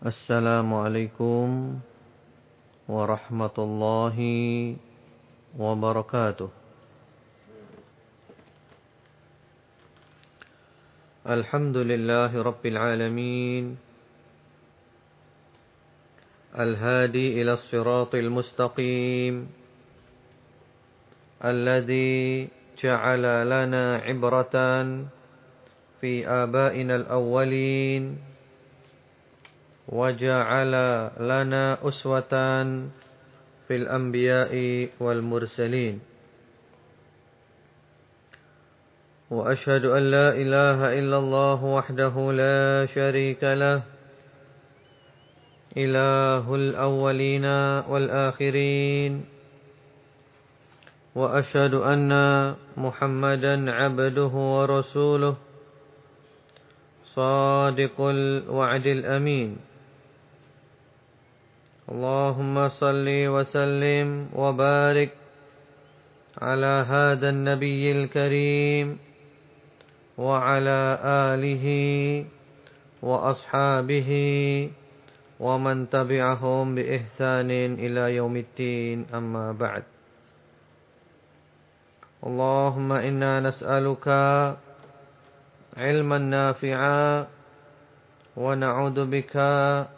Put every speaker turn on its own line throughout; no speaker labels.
السلام عليكم ورحمة الله وبركاته. الحمد لله رب العالمين. الهادي إلى الصراط المستقيم. الذي جعل لنا عبرة في آبائنا الأولين. وجعل لنا أسوة في الأنبياء والمرسلين. وأشهد أن لا إله إلا الله وحده لا شريك له إله الأولين والآخرين. وأشهد أن محمدا عبده ورسوله صادق الوعد الأمين. اللهم صل وسلم وبارك على هذا النبي الكريم وعلى آله وأصحابه ومن تبعهم بإحسان إلى يوم الدين. أما بعد. اللهم إنا نسألك علما نافعا ونعوذ بك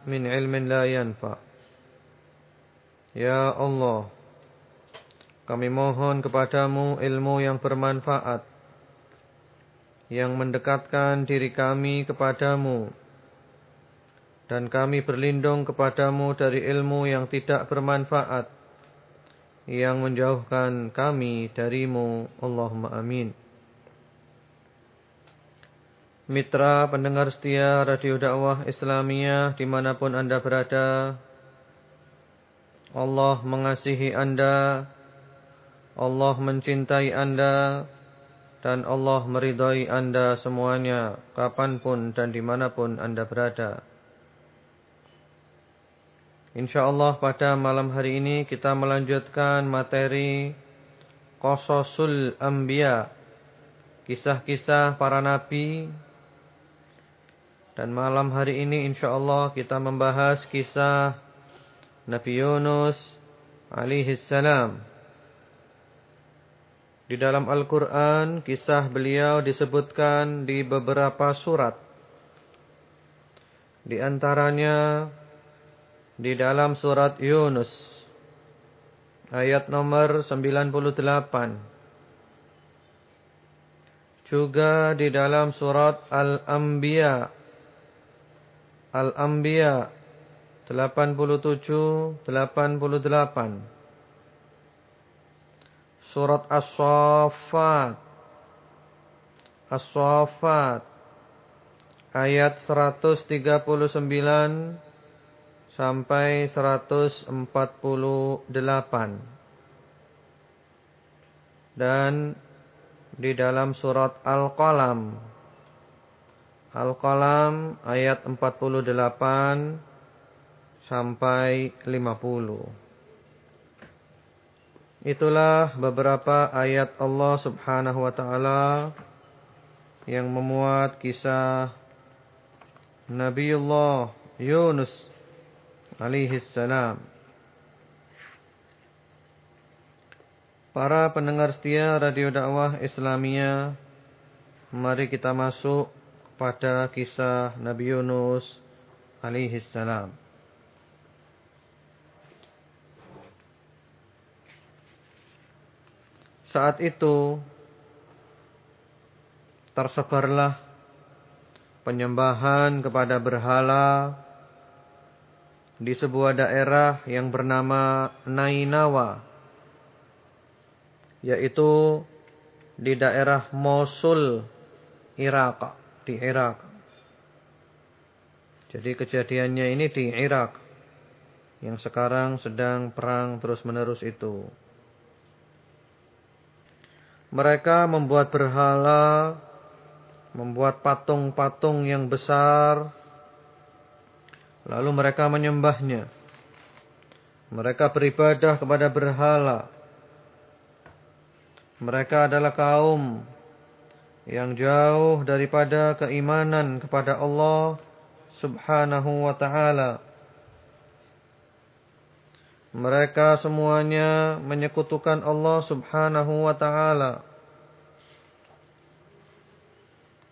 من علم لا ينفع. Ya Allah, kami mohon kepadamu ilmu yang bermanfaat, yang mendekatkan diri kami kepadamu, dan kami berlindung kepadamu dari ilmu yang tidak bermanfaat, yang menjauhkan kami darimu. Allahumma amin. Mitra pendengar setia Radio Dakwah Islamiyah di mana pun anda berada, Allah mengasihi anda, Allah mencintai anda, dan Allah meridai anda semuanya, kapan pun dan di mana pun anda berada. InsyaAllah pada malam hari ini kita melanjutkan materi Qososul Ambiya, kisah-kisah para nabi. Dan malam hari ini insyaAllah kita membahas kisah Nabi Yunus alaihi salam. Di dalam Al-Quran, kisah beliau disebutkan di beberapa surat. Di antaranya, di dalam surat Yunus, ayat nomor 98. Juga di dalam surat Al-Anbiya, Al-Anbiya 87 88 Surat As-Saffat. As-Saffat. Ayat 139 sampai 148 dan di dalam surat Al-Qalam. Al-Qalam ayat 48 sampai 50. Itulah beberapa ayat Allah Subhanahu wa taala yang memuat kisah Nabiullah Yunus alaihi salam. Para pendengar setia Radio Dakwah Islamia, mari kita masuk pada kisah Nabi Yunus alaihi salam. Saat itu tersebarlah penyembahan kepada berhala di sebuah daerah yang bernama Nainawa yaitu di daerah Mosul Irak di Irak. Jadi kejadiannya ini di Irak yang sekarang sedang perang terus-menerus itu. Mereka membuat berhala, membuat patung-patung yang besar, lalu mereka menyembahnya. Mereka beribadah kepada berhala. Mereka adalah kaum yang jauh daripada keimanan kepada Allah subhanahu wa ta'ala. Mereka semuanya menyekutukan Allah subhanahu wa ta'ala.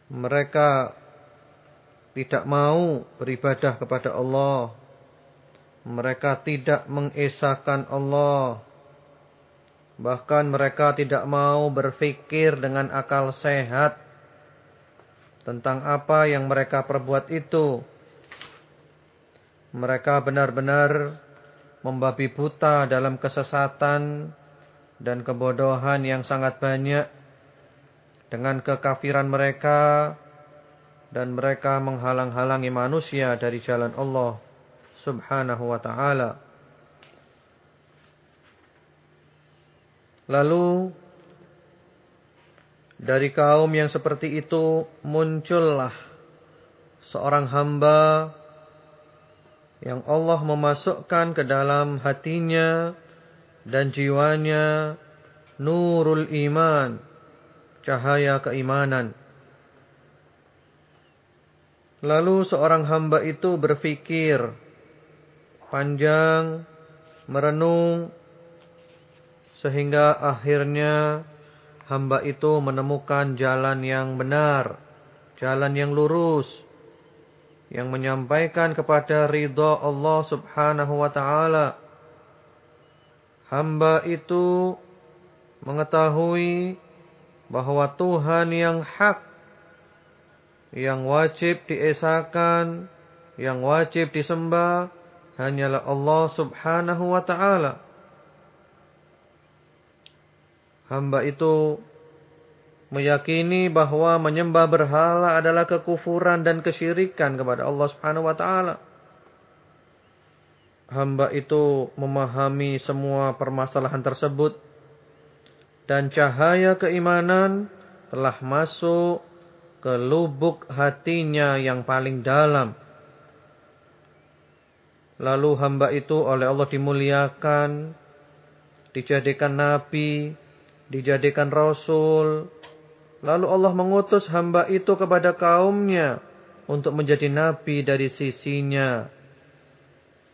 Mereka tidak mau beribadah kepada Allah. Mereka tidak mengesahkan Allah. Bahkan mereka tidak mau berpikir dengan akal sehat tentang apa yang mereka perbuat itu. Mereka benar-benar membabi buta dalam kesesatan dan kebodohan yang sangat banyak dengan kekafiran mereka dan mereka menghalang-halangi manusia dari jalan Allah Subhanahu wa taala. Lalu dari kaum yang seperti itu muncullah seorang hamba yang Allah memasukkan ke dalam hatinya dan jiwanya nurul iman, cahaya keimanan. Lalu seorang hamba itu berfikir panjang, merenung, sehingga akhirnya hamba itu menemukan jalan yang benar, jalan yang lurus, yang menyampaikan kepada ridha Allah Subhanahu wa taala. Hamba itu mengetahui bahwa Tuhan yang hak yang wajib diesakan, yang wajib disembah hanyalah Allah Subhanahu wa taala. Hamba itu meyakini bahwa menyembah berhala adalah kekufuran dan kesyirikan kepada Allah Subhanahu wa taala. Hamba itu memahami semua permasalahan tersebut dan cahaya keimanan telah masuk ke lubuk hatinya yang paling dalam. Lalu hamba itu oleh Allah dimuliakan, dijadikan nabi, dijadikan rasul, Lalu Allah mengutus hamba itu kepada kaumnya untuk menjadi nabi dari sisinya.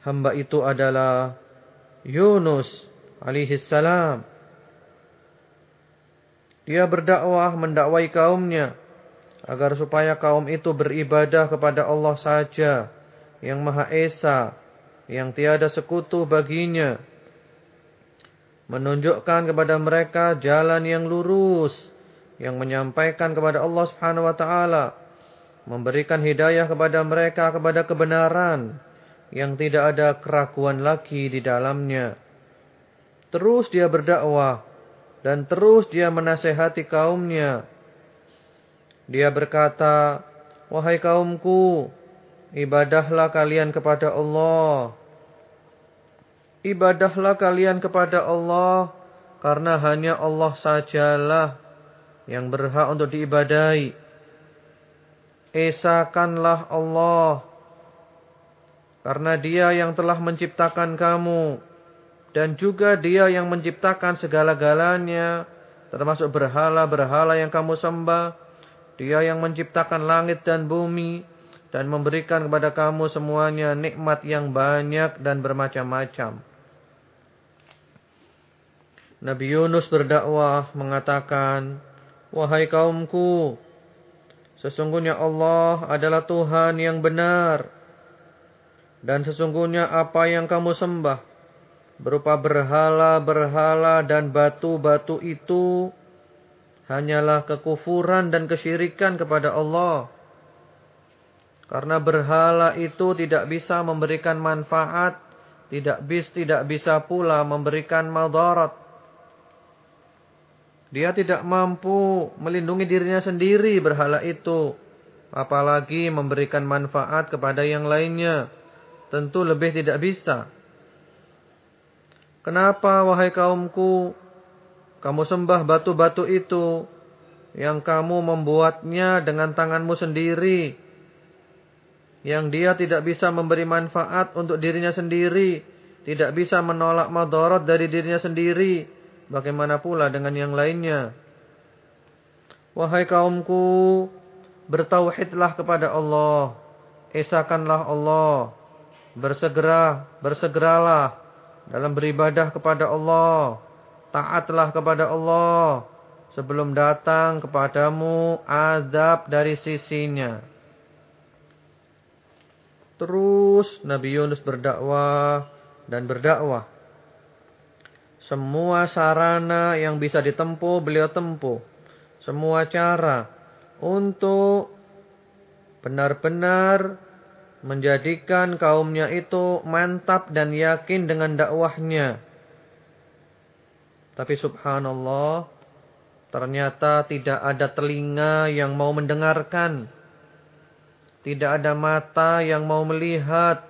Hamba itu adalah Yunus alaihi salam. Dia berdakwah mendakwai kaumnya agar supaya kaum itu beribadah kepada Allah saja yang Maha Esa, yang tiada sekutu baginya. Menunjukkan kepada mereka jalan yang lurus yang menyampaikan kepada Allah Subhanahu wa taala, memberikan hidayah kepada mereka kepada kebenaran yang tidak ada keraguan lagi di dalamnya. Terus dia berdakwah dan terus dia menasehati kaumnya. Dia berkata, "Wahai kaumku, ibadahlah kalian kepada Allah. Ibadahlah kalian kepada Allah karena hanya Allah sajalah yang berhak untuk diibadai. Esakanlah Allah karena Dia yang telah menciptakan kamu dan juga Dia yang menciptakan segala-galanya termasuk berhala-berhala yang kamu sembah. Dia yang menciptakan langit dan bumi dan memberikan kepada kamu semuanya nikmat yang banyak dan bermacam-macam. Nabi Yunus berdakwah mengatakan, Wahai kaumku, sesungguhnya Allah adalah Tuhan yang benar. Dan sesungguhnya apa yang kamu sembah, berupa berhala-berhala dan batu-batu itu, hanyalah kekufuran dan kesyirikan kepada Allah. Karena berhala itu tidak bisa memberikan manfaat, tidak bis tidak bisa pula memberikan madarat. Dia tidak mampu melindungi dirinya sendiri berhala itu. Apalagi memberikan manfaat kepada yang lainnya. Tentu lebih tidak bisa. Kenapa wahai kaumku. Kamu sembah batu-batu itu. Yang kamu membuatnya dengan tanganmu sendiri. Yang dia tidak bisa memberi manfaat untuk dirinya sendiri. Tidak bisa menolak madarat dari dirinya sendiri Bagaimana pula dengan yang lainnya? Wahai kaumku, bertauhidlah kepada Allah esakanlah Allah. Bersegera, bersegeralah dalam beribadah kepada Allah. Taatlah kepada Allah sebelum datang kepadamu azab dari sisinya. Terus Nabi Yunus berdakwah dan berdakwah. Semua sarana yang bisa ditempuh beliau tempuh. Semua cara untuk benar-benar menjadikan kaumnya itu mantap dan yakin dengan dakwahnya. Tapi subhanallah, ternyata tidak ada telinga yang mau mendengarkan. Tidak ada mata yang mau melihat.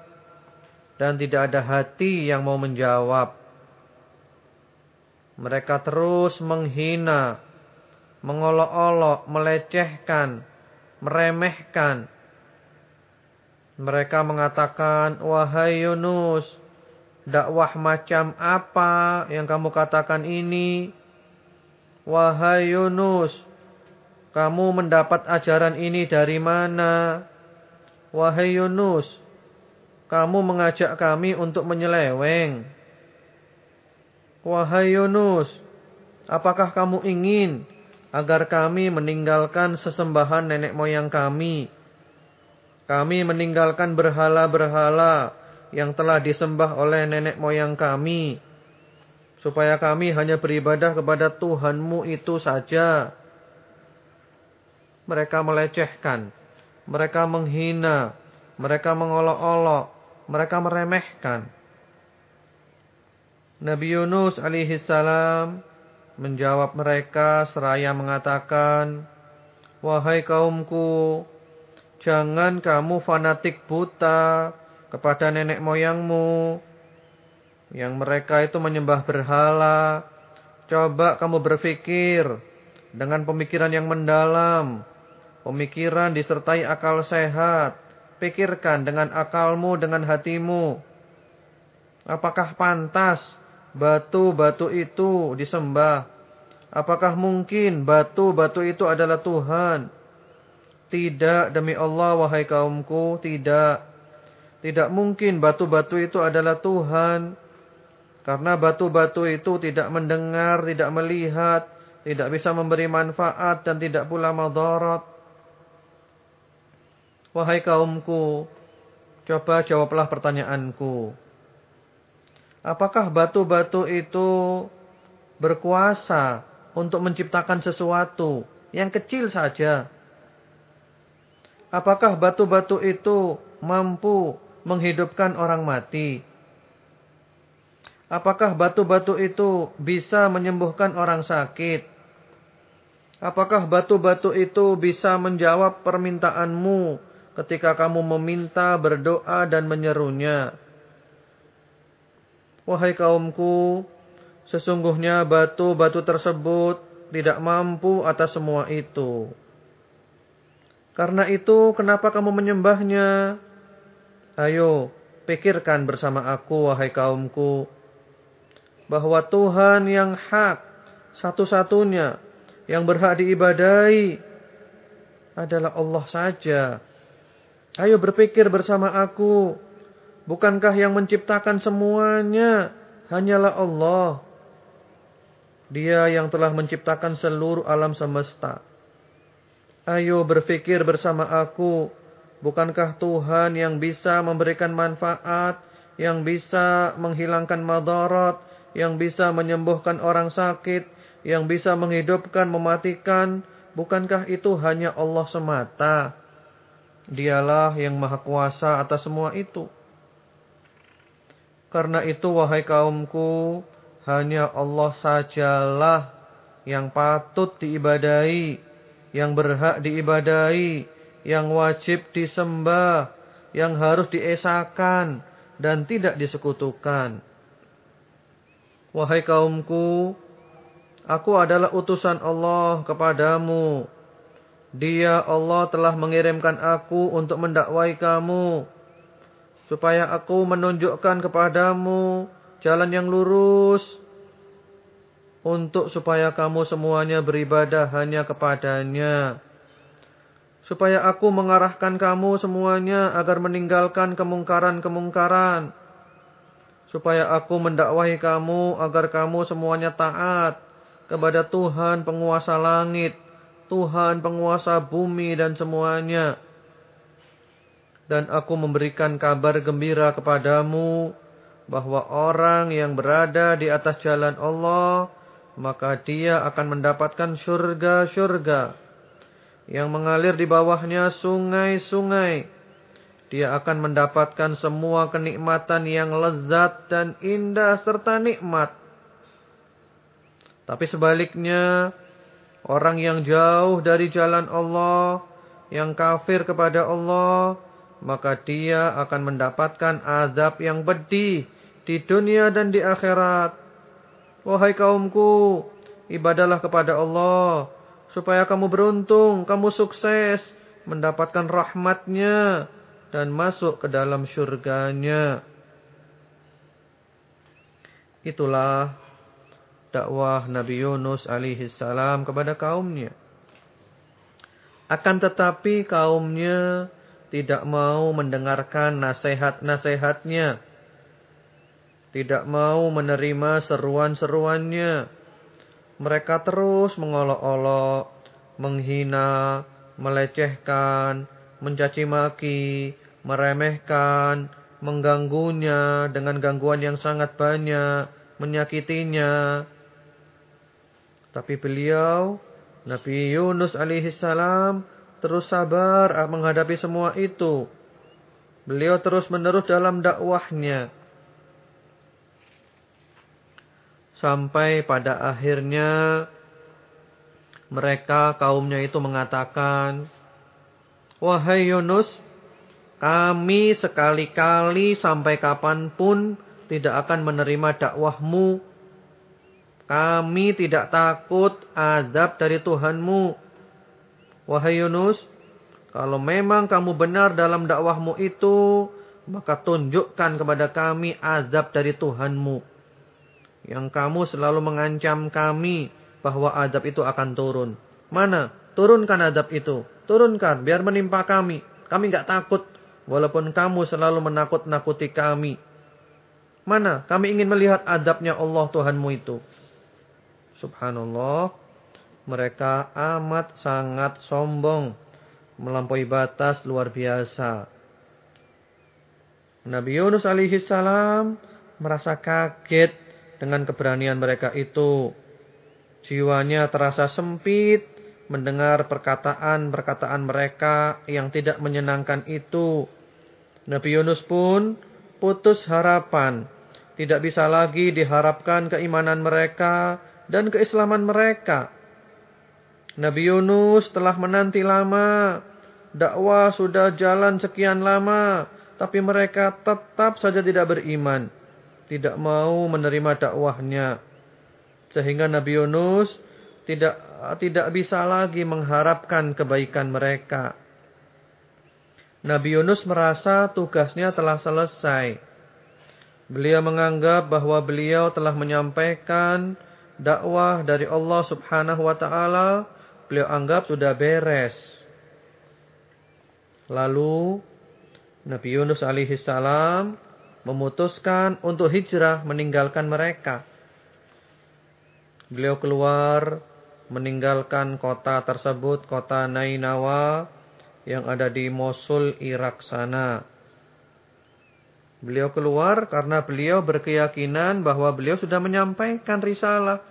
Dan tidak ada hati yang mau menjawab. Mereka terus menghina, mengolok-olok, melecehkan, meremehkan. Mereka mengatakan, Wahai Yunus, dakwah macam apa yang kamu katakan ini? Wahai Yunus, kamu mendapat ajaran ini dari mana? Wahai Yunus, kamu mengajak kami untuk menyeleweng. Wahai Yunus, apakah kamu ingin agar kami meninggalkan sesembahan nenek moyang kami? Kami meninggalkan berhala-berhala yang telah disembah oleh nenek moyang kami. Supaya kami hanya beribadah kepada Tuhanmu itu saja. Mereka melecehkan. Mereka menghina. Mereka mengolok-olok. Mereka meremehkan. Nabi Yunus alaihi salam menjawab mereka seraya mengatakan, "Wahai kaumku, jangan kamu fanatik buta kepada nenek moyangmu yang mereka itu menyembah berhala. Coba kamu berpikir dengan pemikiran yang mendalam, pemikiran disertai akal sehat. Pikirkan dengan akalmu, dengan hatimu. Apakah pantas batu-batu itu disembah. Apakah mungkin batu-batu itu adalah Tuhan? Tidak demi Allah wahai kaumku, tidak. Tidak mungkin batu-batu itu adalah Tuhan. Karena batu-batu itu tidak mendengar, tidak melihat, tidak bisa memberi manfaat dan tidak pula madarat. Wahai kaumku, coba jawablah pertanyaanku. Apakah batu-batu itu berkuasa untuk menciptakan sesuatu yang kecil saja? Apakah batu-batu itu mampu menghidupkan orang mati? Apakah batu-batu itu bisa menyembuhkan orang sakit? Apakah batu-batu itu bisa menjawab permintaanmu ketika kamu meminta, berdoa dan menyerunya? Wahai kaumku, sesungguhnya batu-batu tersebut tidak mampu atas semua itu. Karena itu, kenapa kamu menyembahnya? Ayo, pikirkan bersama aku, wahai kaumku, bahwa Tuhan yang hak, satu-satunya, yang berhak diibadai, adalah Allah saja. Ayo berpikir bersama aku, Bukankah yang menciptakan semuanya hanyalah Allah? Dia yang telah menciptakan seluruh alam semesta. Ayo berpikir bersama aku. Bukankah Tuhan yang bisa memberikan manfaat, yang bisa menghilangkan madarat, yang bisa menyembuhkan orang sakit, yang bisa menghidupkan, mematikan, bukankah itu hanya Allah semata? Dialah yang maha kuasa atas semua itu. Karena itu wahai kaumku, hanya Allah sajalah yang patut diibadai, yang berhak diibadai, yang wajib disembah, yang harus diesakan dan tidak disekutukan. Wahai kaumku, aku adalah utusan Allah kepadamu. Dia Allah telah mengirimkan aku untuk mendakwai kamu supaya aku menunjukkan kepadamu jalan yang lurus. Untuk supaya kamu semuanya beribadah hanya kepadanya. Supaya aku mengarahkan kamu semuanya agar meninggalkan kemungkaran-kemungkaran. Supaya aku mendakwahi kamu agar kamu semuanya taat kepada Tuhan penguasa langit Tuhan penguasa bumi dan semuanya dan aku memberikan kabar gembira kepadamu bahwa orang yang berada di atas jalan Allah maka dia akan mendapatkan surga-surga yang mengalir di bawahnya sungai-sungai. Dia akan mendapatkan semua kenikmatan yang lezat dan indah serta nikmat. Tapi sebaliknya, orang yang jauh dari jalan Allah, yang kafir kepada Allah, maka dia akan mendapatkan azab yang pedih di dunia dan di akhirat. Wahai kaumku, ibadalah kepada Allah supaya kamu beruntung, kamu sukses mendapatkan rahmatnya dan masuk ke dalam syurganya. Itulah dakwah Nabi Yunus alaihi salam kepada kaumnya. Akan tetapi kaumnya tidak mau mendengarkan nasihat-nasihatnya tidak mau menerima seruan-seruannya. Mereka terus mengolok-olok, menghina, melecehkan, mencaci maki, meremehkan, mengganggunya dengan gangguan yang sangat banyak, menyakitinya. Tapi beliau, Nabi Yunus alaihi salam, terus sabar menghadapi semua itu. Beliau terus menerus dalam dakwahnya. Sampai pada akhirnya mereka kaumnya itu mengatakan, Wahai Yunus, kami sekali-kali sampai kapan pun tidak akan menerima dakwahmu. Kami tidak takut azab dari Tuhanmu. Wahai Yunus, kalau memang kamu benar dalam dakwahmu itu, maka tunjukkan kepada kami azab dari Tuhanmu yang kamu selalu mengancam kami bahwa adab itu akan turun. Mana? Turunkan adab itu. Turunkan biar menimpa kami. Kami nggak takut walaupun kamu selalu menakut-nakuti kami. Mana? Kami ingin melihat adabnya Allah Tuhanmu itu. Subhanallah. Mereka amat sangat sombong. Melampaui batas luar biasa. Nabi Yunus alaihi salam merasa kaget dengan keberanian mereka itu. Jiwanya terasa sempit mendengar perkataan-perkataan mereka yang tidak menyenangkan itu. Nabi Yunus pun putus harapan. Tidak bisa lagi diharapkan keimanan mereka dan keislaman mereka. Nabi Yunus telah menanti lama. Dakwah sudah jalan sekian lama. Tapi mereka tetap saja tidak beriman tidak mau menerima dakwahnya. Sehingga Nabi Yunus tidak tidak bisa lagi mengharapkan kebaikan mereka. Nabi Yunus merasa tugasnya telah selesai. Beliau menganggap bahwa beliau telah menyampaikan dakwah dari Allah Subhanahu wa taala, beliau anggap sudah beres. Lalu Nabi Yunus alaihi salam memutuskan untuk hijrah meninggalkan mereka. Beliau keluar meninggalkan kota tersebut, kota Nainawa yang ada di Mosul, Irak sana. Beliau keluar karena beliau berkeyakinan bahwa beliau sudah menyampaikan risalah.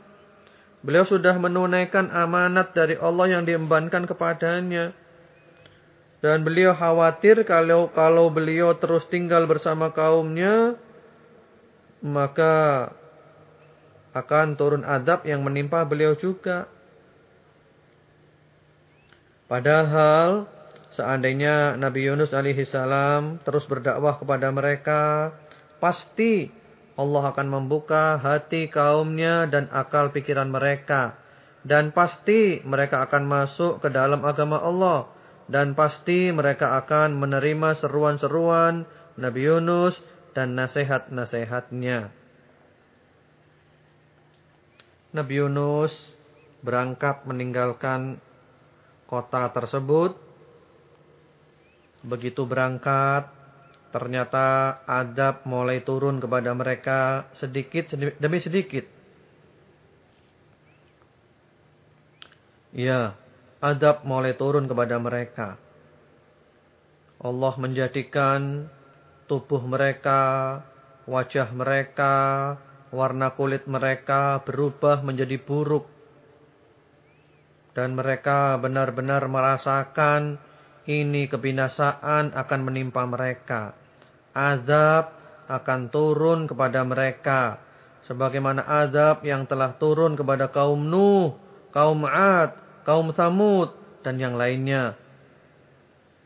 Beliau sudah menunaikan amanat dari Allah yang diembankan kepadanya. Dan beliau khawatir kalau kalau beliau terus tinggal bersama kaumnya maka akan turun adab yang menimpa beliau juga. Padahal seandainya Nabi Yunus alaihi salam terus berdakwah kepada mereka, pasti Allah akan membuka hati kaumnya dan akal pikiran mereka. Dan pasti mereka akan masuk ke dalam agama Allah dan pasti mereka akan menerima seruan-seruan Nabi Yunus dan nasihat-nasihatnya. Nabi Yunus berangkat meninggalkan kota tersebut Begitu berangkat, ternyata adab mulai turun kepada mereka sedikit demi sedikit. Ya, adab mulai turun kepada mereka. Allah menjadikan tubuh mereka, wajah mereka, warna kulit mereka berubah menjadi buruk. Dan mereka benar-benar merasakan ini kebinasaan akan menimpa mereka. Azab akan turun kepada mereka. Sebagaimana azab yang telah turun kepada kaum Nuh, kaum Ad, kaum Samud, dan yang lainnya.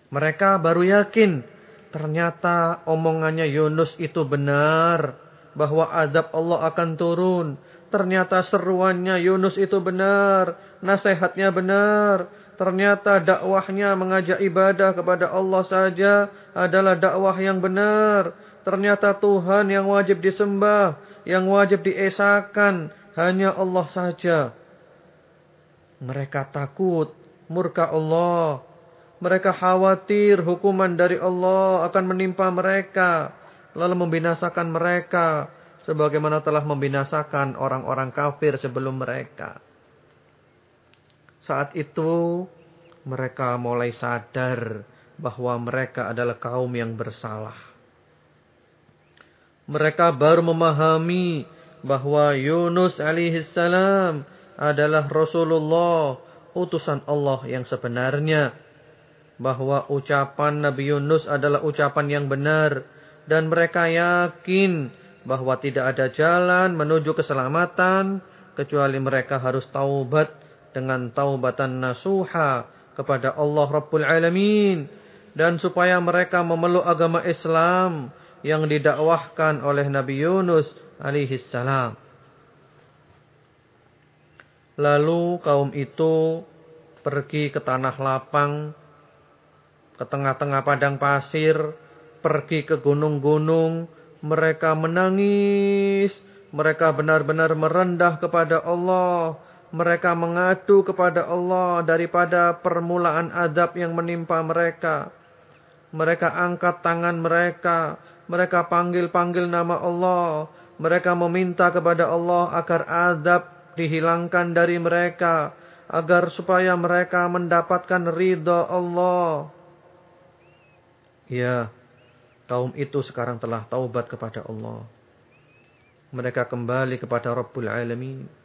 Mereka baru yakin ternyata omongannya Yunus itu benar. Bahwa azab Allah akan turun. Ternyata seruannya Yunus itu benar. Nasihatnya benar. Ternyata dakwahnya mengajak ibadah kepada Allah saja adalah dakwah yang benar. Ternyata Tuhan yang wajib disembah, yang wajib diesakan hanya Allah saja. Mereka takut murka Allah. Mereka khawatir hukuman dari Allah akan menimpa mereka. Lalu membinasakan mereka. Sebagaimana telah membinasakan orang-orang kafir sebelum mereka. Saat itu mereka mulai sadar bahwa mereka adalah kaum yang bersalah. Mereka baru memahami bahwa Yunus alaihissalam adalah Rasulullah, utusan Allah yang sebenarnya. Bahwa ucapan Nabi Yunus adalah ucapan yang benar. Dan mereka yakin bahwa tidak ada jalan menuju keselamatan. Kecuali mereka harus taubat dengan taubatan nasuha kepada Allah Rabbul Alamin dan supaya mereka memeluk agama Islam yang didakwahkan oleh Nabi Yunus alaihi salam. Lalu kaum itu pergi ke tanah lapang, ke tengah-tengah padang pasir, pergi ke gunung-gunung, mereka menangis, mereka benar-benar merendah kepada Allah mereka mengadu kepada Allah daripada permulaan adab yang menimpa mereka. Mereka angkat tangan mereka. Mereka panggil-panggil nama Allah. Mereka meminta kepada Allah agar adab dihilangkan dari mereka. Agar supaya mereka mendapatkan ridha Allah. Ya, kaum itu sekarang telah taubat kepada Allah. Mereka kembali kepada Rabbul Alamin.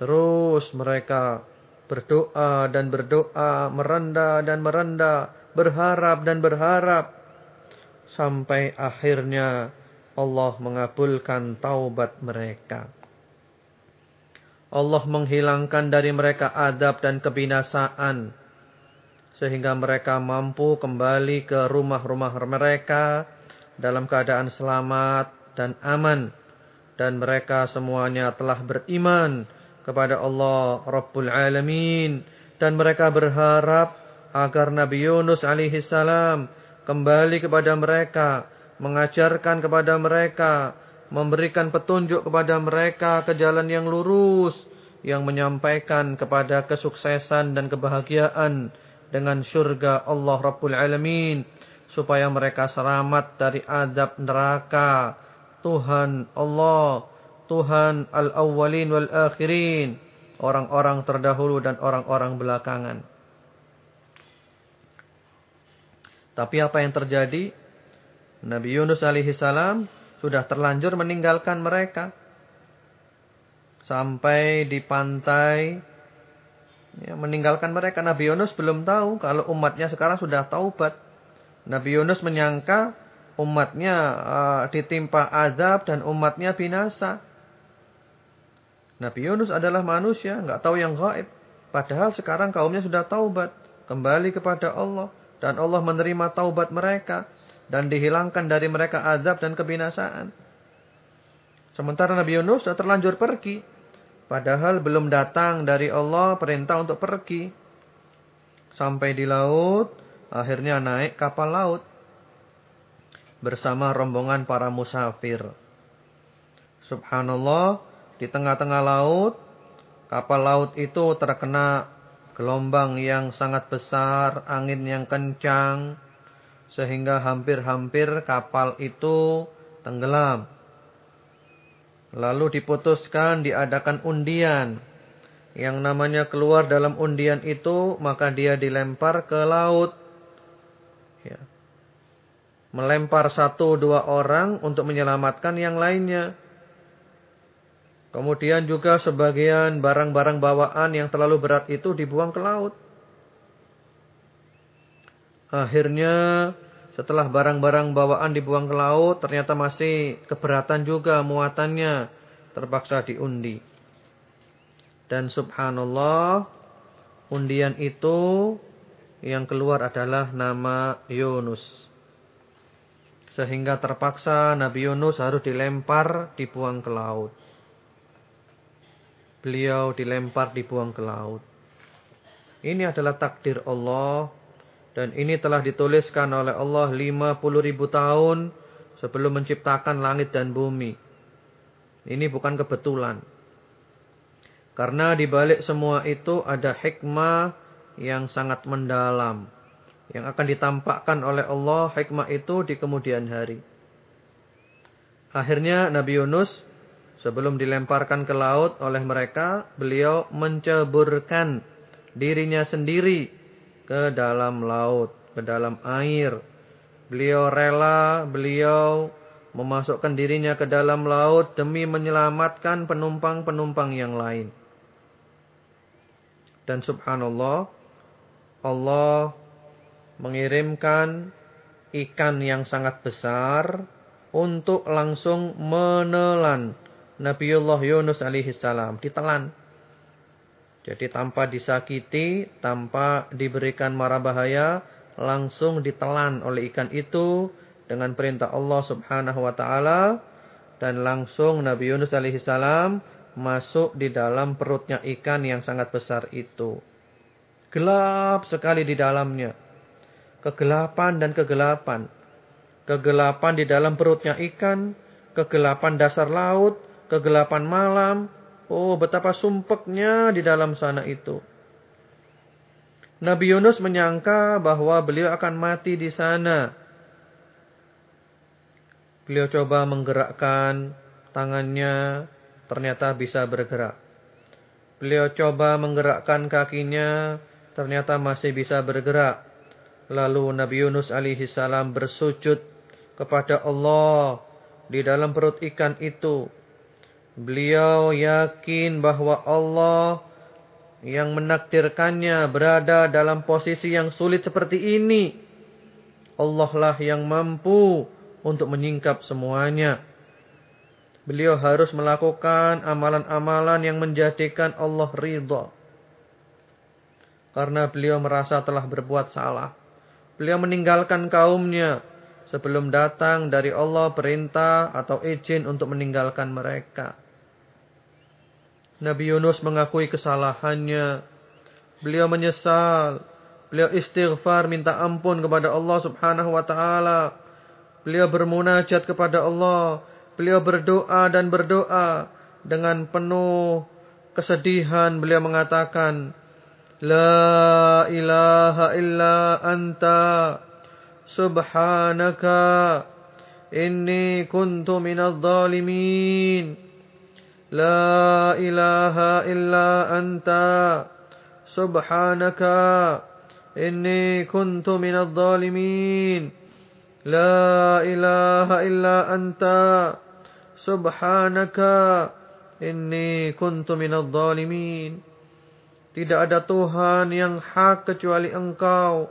Terus mereka berdoa dan berdoa, merendah dan merendah, berharap dan berharap. Sampai akhirnya Allah mengabulkan taubat mereka. Allah menghilangkan dari mereka adab dan kebinasaan. Sehingga mereka mampu kembali ke rumah-rumah mereka dalam keadaan selamat dan aman. Dan mereka semuanya telah beriman kepada Allah Rabbul Alamin. Dan mereka berharap agar Nabi Yunus alaihi salam kembali kepada mereka, mengajarkan kepada mereka, memberikan petunjuk kepada mereka ke jalan yang lurus, yang menyampaikan kepada kesuksesan dan kebahagiaan dengan syurga Allah Rabbul Alamin supaya mereka selamat dari adab neraka. Tuhan Allah Tuhan al-awwalin wal-akhirin. Orang-orang terdahulu dan orang-orang belakangan. Tapi apa yang terjadi? Nabi Yunus alaihi salam sudah terlanjur meninggalkan mereka. Sampai di pantai. Ya, meninggalkan mereka. Nabi Yunus belum tahu kalau umatnya sekarang sudah taubat. Nabi Yunus menyangka umatnya uh, ditimpa azab dan umatnya binasa. Nabi Yunus adalah manusia, nggak tahu yang gaib. Padahal sekarang kaumnya sudah taubat, kembali kepada Allah dan Allah menerima taubat mereka dan dihilangkan dari mereka azab dan kebinasaan. Sementara Nabi Yunus sudah terlanjur pergi, padahal belum datang dari Allah perintah untuk pergi. Sampai di laut, akhirnya naik kapal laut bersama rombongan para musafir. Subhanallah, di tengah-tengah laut, kapal laut itu terkena gelombang yang sangat besar, angin yang kencang. Sehingga hampir-hampir kapal itu tenggelam. Lalu diputuskan diadakan undian. Yang namanya keluar dalam undian itu maka dia dilempar ke laut. Ya. Melempar satu dua orang untuk menyelamatkan yang lainnya. Kemudian juga sebagian barang-barang bawaan yang terlalu berat itu dibuang ke laut. Akhirnya setelah barang-barang bawaan dibuang ke laut, ternyata masih keberatan juga muatannya. Terpaksa diundi. Dan subhanallah, undian itu yang keluar adalah nama Yunus. Sehingga terpaksa Nabi Yunus harus dilempar, dibuang ke laut beliau dilempar dibuang ke laut. Ini adalah takdir Allah dan ini telah dituliskan oleh Allah 50 ribu tahun sebelum menciptakan langit dan bumi. Ini bukan kebetulan. Karena di balik semua itu ada hikmah yang sangat mendalam. Yang akan ditampakkan oleh Allah hikmah itu di kemudian hari. Akhirnya Nabi Yunus Sebelum dilemparkan ke laut oleh mereka, beliau menceburkan dirinya sendiri ke dalam laut, ke dalam air. Beliau rela, beliau memasukkan dirinya ke dalam laut demi menyelamatkan penumpang-penumpang yang lain. Dan subhanallah, Allah mengirimkan ikan yang sangat besar untuk langsung menelan Nabiullah Yunus alaihi salam ditelan. Jadi tanpa disakiti, tanpa diberikan mara bahaya, langsung ditelan oleh ikan itu dengan perintah Allah Subhanahu wa taala dan langsung Nabi Yunus alaihi salam masuk di dalam perutnya ikan yang sangat besar itu. Gelap sekali di dalamnya. Kegelapan dan kegelapan. Kegelapan di dalam perutnya ikan, kegelapan dasar laut, kegelapan malam. Oh, betapa sumpeknya di dalam sana itu. Nabi Yunus menyangka bahwa beliau akan mati di sana. Beliau coba menggerakkan tangannya, ternyata bisa bergerak. Beliau coba menggerakkan kakinya, ternyata masih bisa bergerak. Lalu Nabi Yunus alaihi salam bersujud kepada Allah di dalam perut ikan itu. Beliau yakin bahwa Allah yang menakdirkannya berada dalam posisi yang sulit seperti ini. Allah lah yang mampu untuk menyingkap semuanya. Beliau harus melakukan amalan-amalan yang menjadikan Allah ridha. Karena beliau merasa telah berbuat salah. Beliau meninggalkan kaumnya sebelum datang dari Allah perintah atau izin untuk meninggalkan mereka. Nabi Yunus mengakui kesalahannya. Beliau menyesal. Beliau istighfar minta ampun kepada Allah Subhanahu wa taala. Beliau bermunajat kepada Allah. Beliau berdoa dan berdoa dengan penuh kesedihan beliau mengatakan La ilaha illa anta subhanaka inni kuntu minadh dhalimin لا إله إلا أنت سبحانك إني كنت من الظالمين لا إله إلا أنت سبحانك إني كنت من الظالمين Tidak ada Tuhan yang hak kecuali Engkau.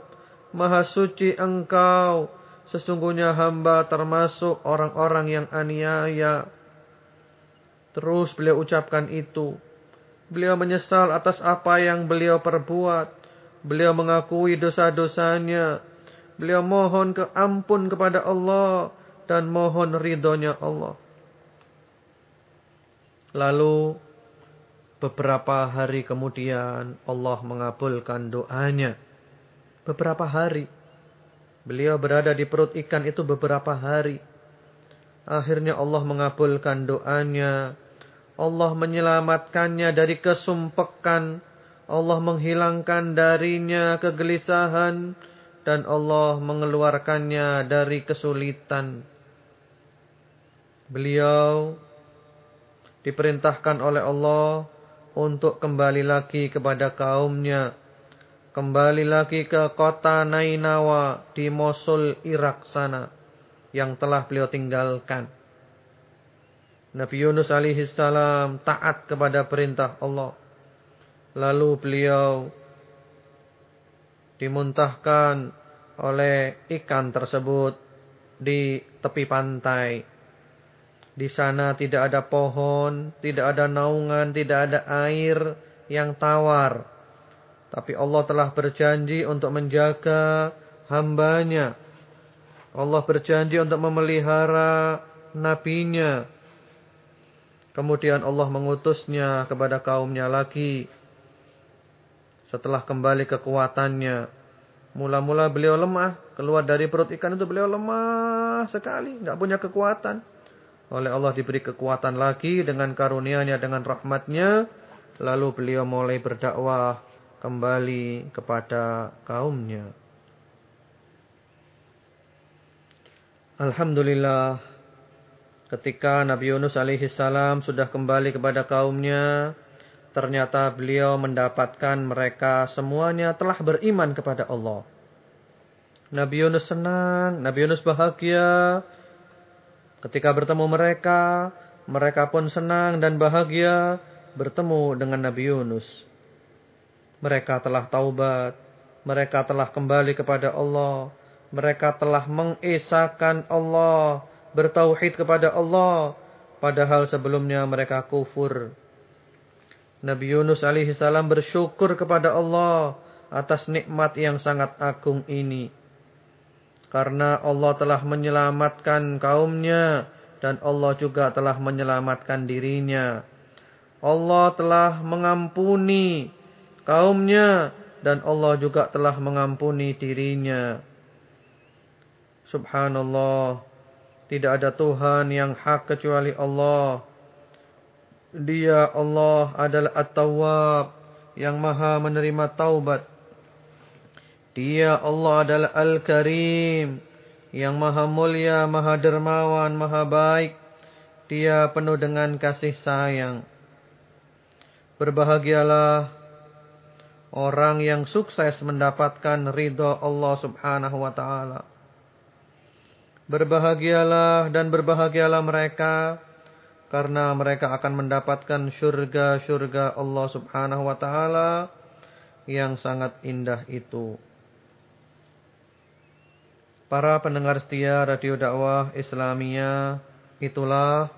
Maha suci Engkau. Sesungguhnya hamba termasuk orang-orang yang aniaya. Terus beliau ucapkan itu. Beliau menyesal atas apa yang beliau perbuat. Beliau mengakui dosa-dosanya. Beliau mohon ke ampun kepada Allah dan mohon ridhonya Allah. Lalu beberapa hari kemudian Allah mengabulkan doanya. Beberapa hari. Beliau berada di perut ikan itu beberapa hari. Akhirnya Allah mengabulkan doanya. Allah menyelamatkannya dari kesumpekan. Allah menghilangkan darinya kegelisahan. dan Allah mengeluarkannya dari kesulitan. Beliau diperintahkan oleh Allah untuk kembali lagi kepada kaumnya. Kembali lagi ke kota Nainawa di Mosul, Irak sana. Yang telah beliau tinggalkan. Nabi Yunus alaihi salam taat kepada perintah Allah. Lalu beliau dimuntahkan oleh ikan tersebut di tepi pantai. Di sana tidak ada pohon, tidak ada naungan, tidak ada air yang tawar. Tapi Allah telah berjanji untuk menjaga hambanya. Allah berjanji untuk memelihara nabinya. Kemudian Allah mengutusnya kepada kaumnya lagi setelah kembali kekuatannya. Mula-mula beliau lemah. Keluar dari perut ikan itu beliau lemah sekali. Nggak punya kekuatan. Oleh Allah diberi kekuatan lagi dengan karunia-Nya, dengan rahmatnya. Lalu beliau mulai berdakwah kembali kepada kaumnya. Alhamdulillah ketika Nabi Yunus alaihi salam sudah kembali kepada kaumnya ternyata beliau mendapatkan mereka semuanya telah beriman kepada Allah. Nabi Yunus senang, Nabi Yunus bahagia. Ketika bertemu mereka, mereka pun senang dan bahagia bertemu dengan Nabi Yunus. Mereka telah taubat, mereka telah kembali kepada Allah, mereka telah mengesahkan Allah, bertauhid kepada Allah, padahal sebelumnya mereka kufur Nabi Yunus alaihi salam bersyukur kepada Allah atas nikmat yang sangat agung ini. Karena Allah telah menyelamatkan kaumnya dan Allah juga telah menyelamatkan dirinya. Allah telah mengampuni kaumnya dan Allah juga telah mengampuni dirinya. Subhanallah, tidak ada Tuhan yang hak kecuali Allah. Dia Allah adalah At-Tawwab yang maha menerima taubat. Dia Allah adalah Al-Karim yang maha mulia, maha dermawan, maha baik. Dia penuh dengan kasih sayang. Berbahagialah orang yang sukses mendapatkan ridha Allah Subhanahu wa taala. Berbahagialah dan berbahagialah mereka karena mereka akan mendapatkan surga-surga Allah Subhanahu wa taala yang sangat indah itu. Para pendengar setia Radio Dakwah Islamia, itulah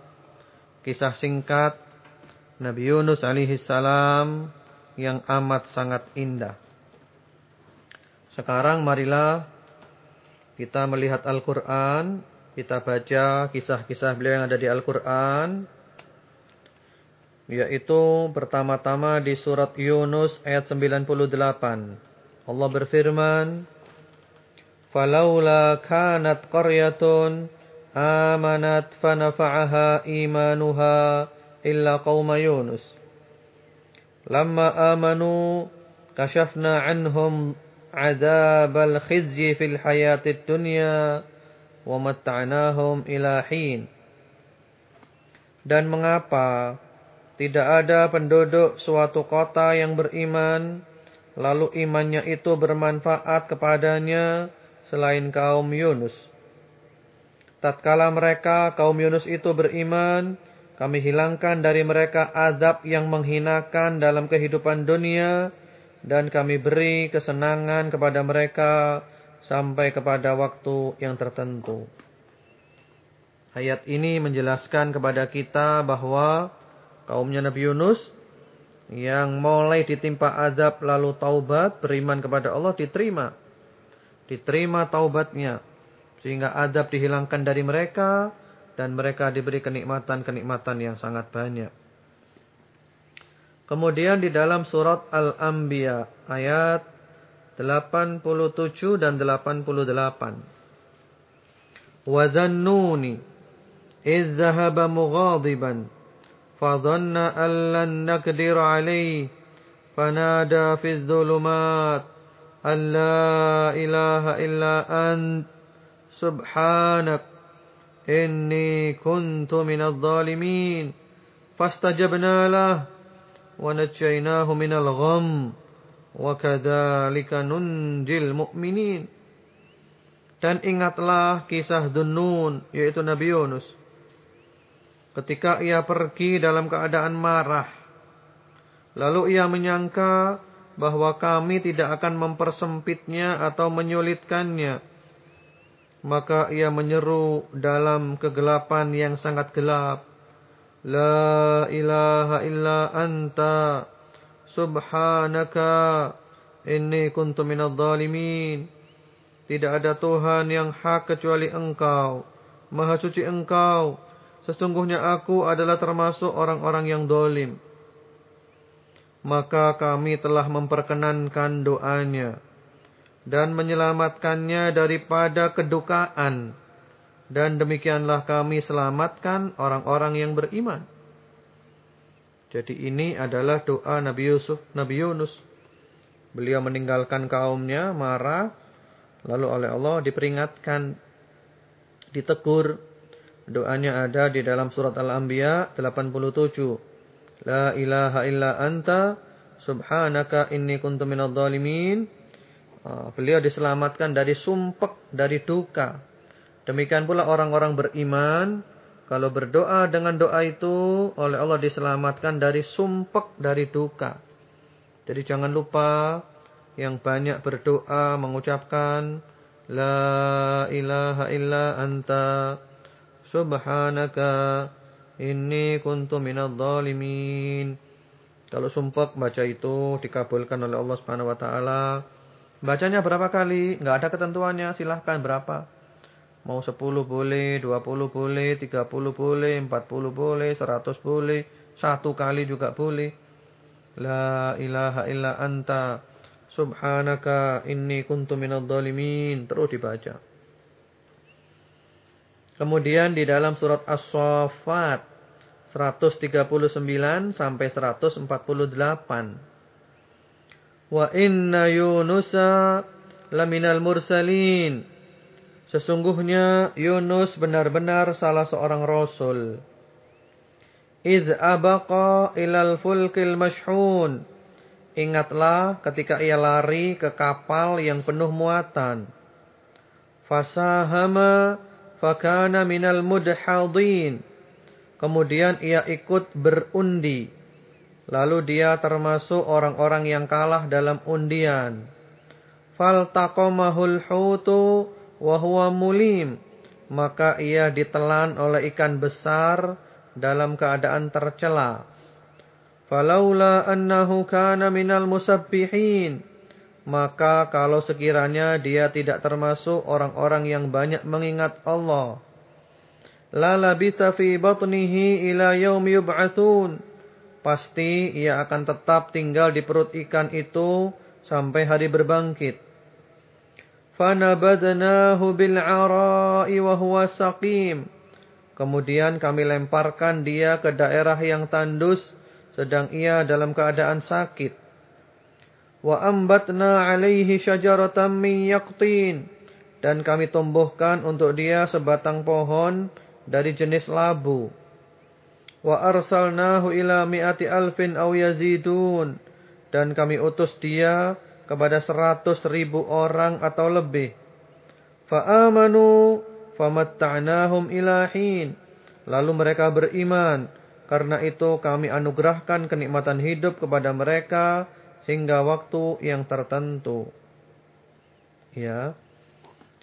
kisah singkat Nabi Yunus alaihi salam yang amat sangat indah. Sekarang marilah kita melihat Al-Qur'an kita baca kisah-kisah beliau yang ada di Al-Quran. Yaitu pertama-tama di surat Yunus ayat 98. Allah berfirman. Falaula kanat qaryatun amanat fanafa'aha imanuha illa qawma Yunus. Lama amanu kashafna anhum عذاب الخزي في الحياة الدنيا ومتعناهم إلى حين. Dan mengapa tidak ada penduduk suatu kota yang beriman lalu imannya itu bermanfaat kepadanya selain kaum Yunus. Tatkala mereka kaum Yunus itu beriman, kami hilangkan dari mereka azab yang menghinakan dalam kehidupan dunia dan kami beri kesenangan kepada mereka sampai kepada waktu yang tertentu. Ayat ini menjelaskan kepada kita bahwa kaumnya Nabi Yunus yang mulai ditimpa azab lalu taubat, beriman kepada Allah diterima. Diterima taubatnya sehingga azab dihilangkan dari mereka dan mereka diberi kenikmatan-kenikmatan yang sangat banyak. Kemudian di dalam surat Al-Anbiya ayat 87 dan 88. Wazannuni iz zahaba mughadiban fa dhanna an lan naqdir alayhi fanada fi dhulumat alla ilaha illa ant subhanak inni kuntu minadh dhalimin fastajabna lahu ونجيناه من الغم وكذلك ننجي المؤمنين Dan ingatlah kisah Dunnun, yaitu Nabi Yunus. Ketika ia pergi dalam keadaan marah. Lalu ia menyangka bahwa kami tidak akan mempersempitnya atau menyulitkannya. Maka ia menyeru dalam kegelapan yang sangat gelap. La ilaha illa anta subhanaka inni kuntu minadh dhalimin. Tidak ada Tuhan yang hak kecuali Engkau. Maha suci Engkau. Sesungguhnya aku adalah termasuk orang-orang yang dolim. Maka kami telah memperkenankan doanya. Dan menyelamatkannya daripada kedukaan. Dan demikianlah kami selamatkan orang-orang yang beriman. Jadi ini adalah doa Nabi Yusuf, Nabi Yunus. Beliau meninggalkan kaumnya, marah, Lalu oleh Allah diperingatkan, ditegur. Doanya ada di dalam surat Al-Anbiya 87. La ilaha illa anta subhanaka inni kuntu minadh. Ah, beliau diselamatkan dari sumpek, dari duka. Demikian pula orang-orang beriman. Kalau berdoa dengan doa itu, oleh Allah diselamatkan dari sumpek, dari duka. Jadi jangan lupa yang banyak berdoa mengucapkan La ilaha illa anta subhanaka inni kuntu dhalimin. Kalau sumpah baca itu dikabulkan oleh Allah Subhanahu wa taala. Bacanya berapa kali? Enggak ada ketentuannya, silahkan berapa. Mau 10 boleh, 20 boleh, 30 boleh, 40 boleh, 100 boleh, satu kali juga boleh. La ilaha illa anta Subhanaka inni kuntu minadh dhalimin. Terus dibaca. Kemudian di dalam surat As-Saffat 139 sampai 148. Wa inna Yunusa laminal mursalin. Sesungguhnya Yunus benar-benar salah seorang rasul. Idh abaqa ilal fulkil mashhun Ingatlah ketika ia lari ke kapal yang penuh muatan. Fasahama fakana minal mudhadin. Kemudian ia ikut berundi. Lalu dia termasuk orang-orang yang kalah dalam undian. Faltaqamahul hutu wa huwa mulim. Maka ia ditelan oleh ikan besar dalam keadaan tercela. Falaula annahu kana minal musabbihin. Maka kalau sekiranya dia tidak termasuk orang-orang yang banyak mengingat Allah. La labitha fi batnihi ila yaum yub'atsun. Pasti ia akan tetap tinggal di perut ikan itu sampai hari berbangkit. Bil'ara'i wa huwa saqim. Kemudian kami lemparkan dia ke daerah yang tandus sedang ia dalam keadaan sakit. Wa ambatna alaihi syajaratan min yaqtin dan kami tumbuhkan untuk dia sebatang pohon dari jenis labu. Wa arsalnahu ila mi'ati alfin aw yazidun dan kami utus dia kepada seratus ribu orang atau lebih. Fa'amanu famatta'nahum ilahin. Lalu mereka beriman karena itu kami anugerahkan kenikmatan hidup kepada mereka hingga waktu yang tertentu. Ya.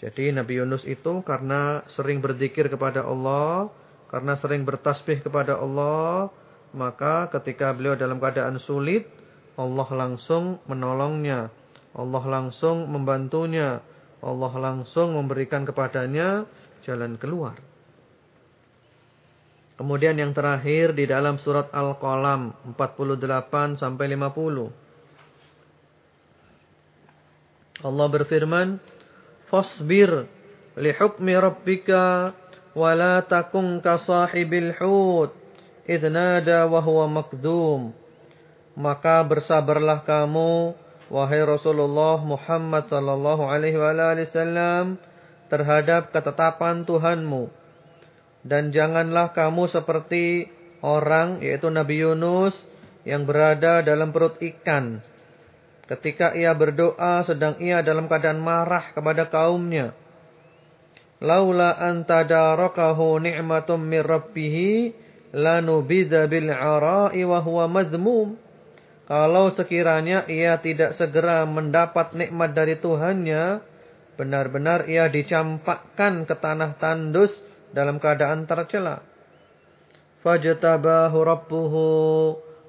Jadi Nabi Yunus itu karena sering berzikir kepada Allah, karena sering bertasbih kepada Allah, maka ketika beliau dalam keadaan sulit, Allah langsung menolongnya. Allah langsung membantunya. Allah langsung memberikan kepadanya jalan keluar. Kemudian yang terakhir di dalam surat Al-Qalam 48 sampai 50. Allah berfirman, "Fasbir li hukmi rabbika wa la takun ka sahibil hut idh nada wa huwa makdum." Maka bersabarlah kamu wahai Rasulullah Muhammad sallallahu alaihi wasallam terhadap ketetapan Tuhanmu. Dan janganlah kamu seperti orang yaitu Nabi Yunus yang berada dalam perut ikan. Ketika ia berdoa sedang ia dalam keadaan marah kepada kaumnya. Laula antadarakahu ni'matum mir rabbih lanubidha bil 'ara'i wa huwa madhmum kalau sekiranya ia tidak segera mendapat nikmat dari Tuhannya, benar-benar ia dicampakkan ke tanah tandus dalam keadaan tercela. Fajtabahu rabbuhu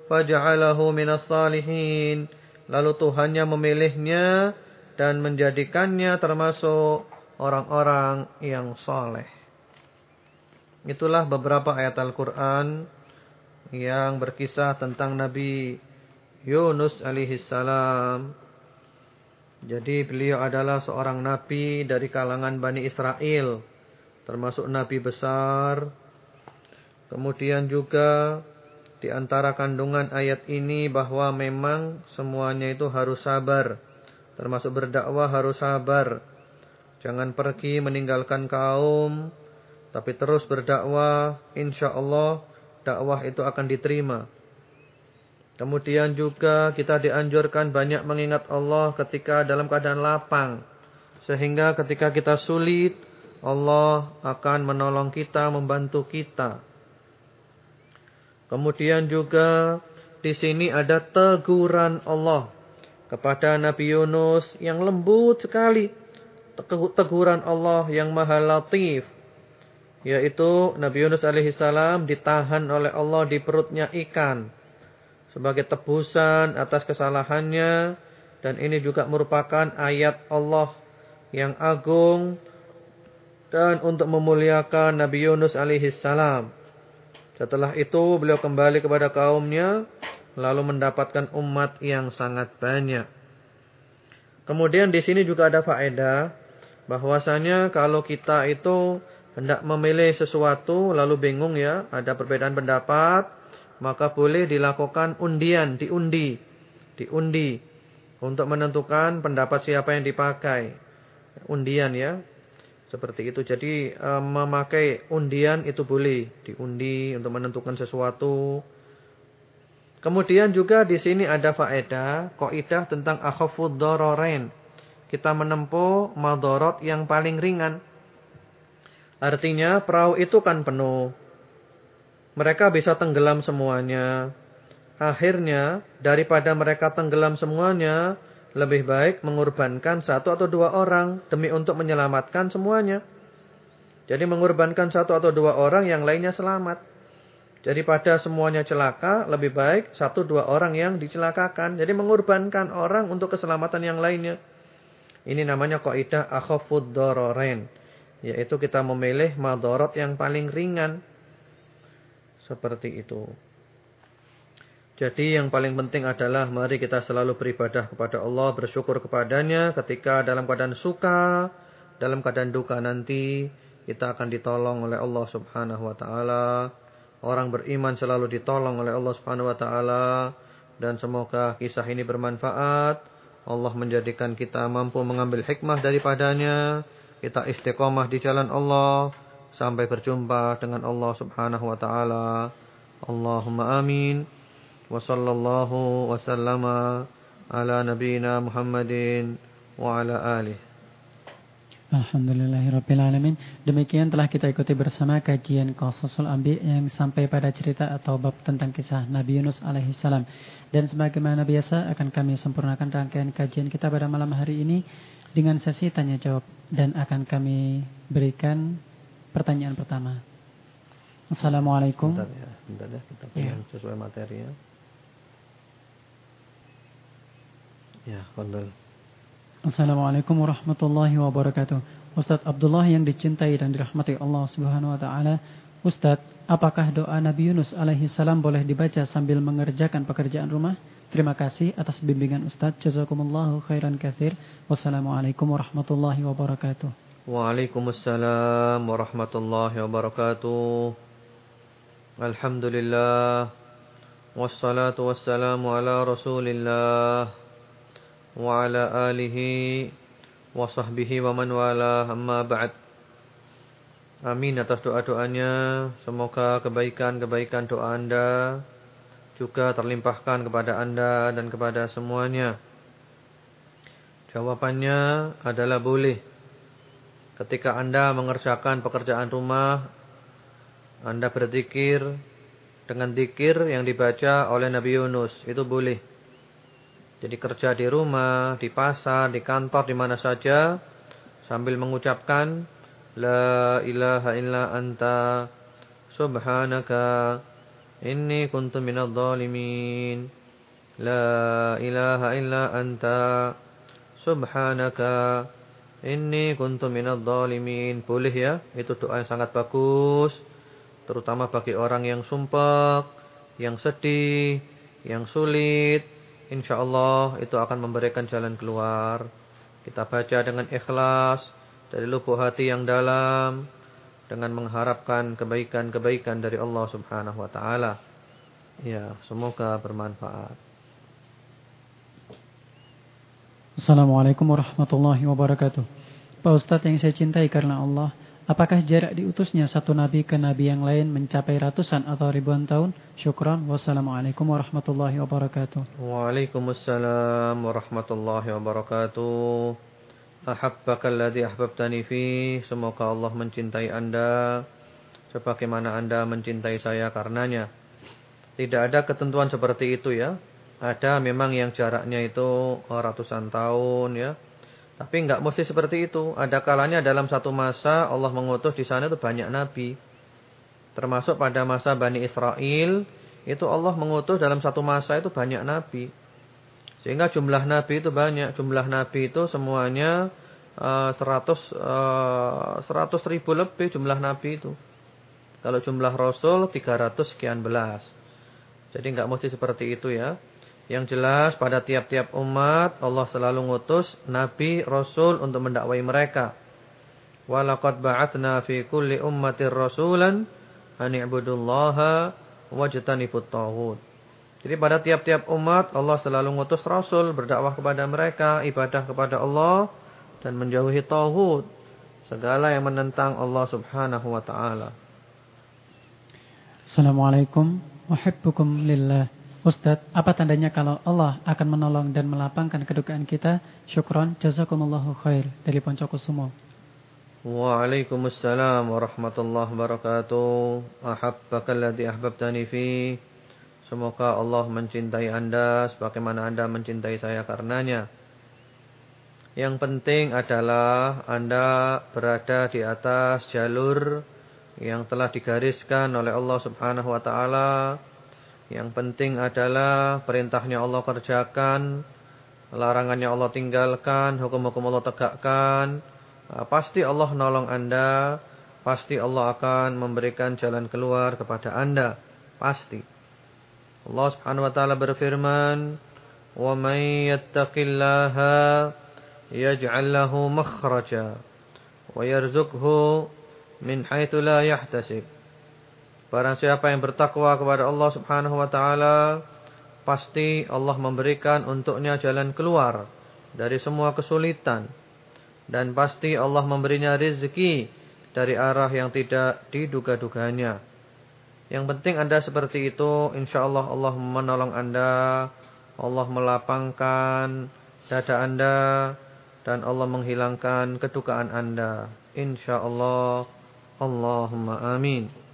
faj'alahu minas salihin. Lalu Tuhannya memilihnya dan menjadikannya termasuk orang-orang yang soleh. Itulah beberapa ayat Al-Quran yang berkisah tentang Nabi Yunus alaihi salam. Jadi beliau adalah seorang nabi dari kalangan Bani Israel, termasuk nabi besar. Kemudian juga di antara kandungan ayat ini bahwa memang semuanya itu harus sabar, termasuk berdakwah harus sabar. Jangan pergi meninggalkan kaum, tapi terus berdakwah, insyaallah dakwah itu akan diterima. Kemudian juga kita dianjurkan banyak mengingat Allah ketika dalam keadaan lapang. Sehingga ketika kita sulit, Allah akan menolong kita, membantu kita. Kemudian juga di sini ada teguran Allah kepada Nabi Yunus yang lembut sekali. Teguran Allah yang maha latif. Yaitu Nabi Yunus alaihissalam ditahan oleh Allah di perutnya ikan sebagai tebusan atas kesalahannya dan ini juga merupakan ayat Allah yang agung dan untuk memuliakan Nabi Yunus alaihi salam. Setelah itu beliau kembali kepada kaumnya lalu mendapatkan umat yang sangat banyak. Kemudian di sini juga ada faedah bahwasanya kalau kita itu hendak memilih sesuatu lalu bingung ya, ada perbedaan pendapat, maka boleh dilakukan undian, diundi, diundi untuk menentukan pendapat siapa yang dipakai. Undian ya. Seperti itu. Jadi e, memakai undian itu boleh diundi untuk menentukan sesuatu. Kemudian juga di sini ada faedah kaidah tentang akhafud dararain. Kita menempuh madorot yang paling ringan. Artinya perahu itu kan penuh mereka bisa tenggelam semuanya. Akhirnya, daripada mereka tenggelam semuanya, lebih baik mengorbankan satu atau dua orang demi untuk menyelamatkan semuanya. Jadi mengorbankan satu atau dua orang yang lainnya selamat. Jadi pada semuanya celaka, lebih baik satu dua orang yang dicelakakan. Jadi mengorbankan orang untuk keselamatan yang lainnya. Ini namanya kaidah akhafud. Yaitu kita memilih madorot yang paling ringan. Seperti itu. Jadi yang paling penting adalah mari kita selalu beribadah kepada Allah, bersyukur kepadanya ketika dalam keadaan suka, dalam keadaan duka nanti kita akan ditolong oleh Allah Subhanahu wa taala. Orang beriman selalu ditolong oleh Allah Subhanahu wa taala dan semoga kisah ini bermanfaat. Allah menjadikan kita mampu mengambil hikmah daripadanya. Kita istiqomah di jalan Allah sampai berjumpa dengan Allah Subhanahu wa taala. Allahumma amin. Wa sallallahu wa sallama ala nabiyyina Muhammadin wa ala alihi.
Alhamdulillahirrabbilalamin Demikian telah kita ikuti bersama kajian Qasasul Ambi Yang sampai pada cerita atau bab tentang kisah Nabi Yunus alaihissalam Dan sebagaimana biasa akan kami sempurnakan rangkaian kajian kita pada malam hari ini Dengan sesi tanya jawab Dan akan kami berikan pertanyaan pertama. Assalamualaikum.
Bentar ya, bentar ya kita ya. sesuai materi ya. Ya, kondol.
Assalamualaikum warahmatullahi wabarakatuh. Ustadz Abdullah yang dicintai dan dirahmati Allah Subhanahu wa taala. Ustadz, apakah doa Nabi Yunus alaihi salam boleh dibaca sambil mengerjakan pekerjaan rumah? Terima kasih atas bimbingan Ustadz. Jazakumullahu khairan katsir. Wassalamualaikum warahmatullahi wabarakatuh.
Waalaikumsalam warahmatullahi wabarakatuh. Alhamdulillah. Wassalatu wassalamu ala Rasulillah wa ala alihi wa sahbihi wa man wala amma ba'd. Amin atas doa-doanya. Semoga kebaikan-kebaikan doa Anda juga terlimpahkan kepada Anda dan kepada semuanya. Jawabannya adalah boleh. Ketika anda mengerjakan pekerjaan rumah, anda berzikir dengan zikir yang dibaca oleh Nabi Yunus. Itu boleh. Jadi kerja di rumah, di pasar, di kantor, di mana saja. Sambil mengucapkan La ilaha illa anta subhanaka inni kuntu minadh dhalimin. La ilaha illa anta subhanaka inni kuntu minadh dhalimin. Boleh ya? Itu doa yang sangat bagus terutama bagi orang yang sumpah, yang sedih, yang sulit. Insyaallah itu akan memberikan jalan keluar. Kita baca dengan ikhlas dari lubuk hati yang dalam dengan mengharapkan kebaikan-kebaikan dari Allah Subhanahu wa taala. Ya, semoga bermanfaat.
Assalamualaikum warahmatullahi wabarakatuh. Pak Ustadz yang saya cintai karena Allah, apakah jarak diutusnya satu nabi ke nabi yang lain mencapai ratusan atau ribuan tahun? Syukran. Wassalamualaikum warahmatullahi wabarakatuh.
Waalaikumsalam warahmatullahi wabarakatuh. Ahabbakal ahbabtani fi. Semoga Allah mencintai anda sebagaimana anda mencintai saya karenanya. Tidak ada ketentuan seperti itu ya. Ada memang yang jaraknya itu ratusan tahun ya. Tapi enggak mesti seperti itu. Ada kalanya dalam satu masa Allah mengutus di sana itu banyak nabi. Termasuk pada masa Bani Israel itu Allah mengutus dalam satu masa itu banyak nabi. Sehingga jumlah nabi itu banyak. Jumlah nabi itu semuanya uh, 100 uh, 100 ribu lebih jumlah nabi itu. Kalau jumlah rasul 300 sekian belas. Jadi enggak mesti seperti itu ya. Yang jelas pada tiap-tiap umat Allah selalu ngutus nabi, rasul untuk mendakwai mereka. Walaqad ba'atsna fi kulli ummatir rasulan an wajtanibut taghut. Jadi pada tiap-tiap umat Allah selalu ngutus rasul berdakwah kepada mereka, ibadah kepada Allah dan menjauhi tauhid, segala yang menentang Allah Subhanahu wa taala.
Assalamualaikum wahibbukum lillah. Ustaz, apa tandanya kalau Allah akan menolong dan melapangkan kedukaan kita? Syukron, jazakumullahu khair. Dari Poncokusumo.
Waalaikumsalam warahmatullahi wabarakatuh. Ahabbaka alladhi ahbabtani fi. Semoga Allah mencintai anda sebagaimana anda mencintai saya karenanya. Yang penting adalah anda berada di atas jalur yang telah digariskan oleh Allah subhanahu wa ta'ala. Yang penting adalah perintahnya Allah kerjakan, larangannya Allah tinggalkan, hukum-hukum Allah tegakkan. Pasti Allah nolong anda, pasti Allah akan memberikan jalan keluar kepada anda. Pasti. Allah Subhanahu wa taala berfirman, "Wa may yattaqillaha yaj'al lahu makhraja wa yarzuqhu min haitsu la yahtasib." Barang siapa yang bertakwa kepada Allah Subhanahu wa taala, pasti Allah memberikan untuknya jalan keluar dari semua kesulitan dan pasti Allah memberinya rezeki dari arah yang tidak diduga-duganya. Yang penting anda seperti itu, insya Allah Allah menolong anda, Allah melapangkan dada anda, dan Allah menghilangkan kedukaan anda. Insya Allah, Allahumma amin.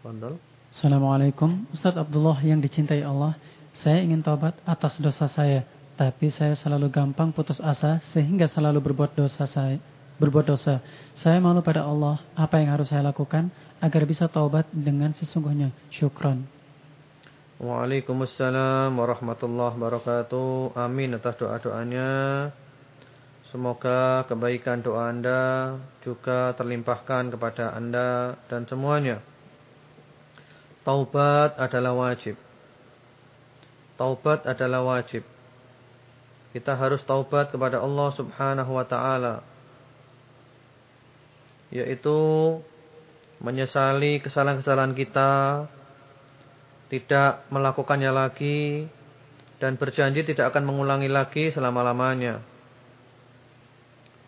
Fadal. Assalamualaikum, Ustaz Abdullah yang dicintai Allah. Saya ingin taubat atas dosa saya, tapi saya selalu gampang putus asa sehingga selalu berbuat dosa saya berbuat dosa. Saya malu pada Allah, apa yang harus saya lakukan agar bisa taubat dengan sesungguhnya. Syukran.
Waalaikumsalam warahmatullahi wabarakatuh. Amin atas doa-doanya. Semoga kebaikan doa anda juga terlimpahkan kepada anda dan semuanya. Taubat adalah wajib. Taubat adalah wajib. Kita harus taubat kepada Allah subhanahu wa ta'ala yaitu menyesali kesalahan-kesalahan kita, tidak melakukannya lagi, dan berjanji tidak akan mengulangi lagi selama-lamanya.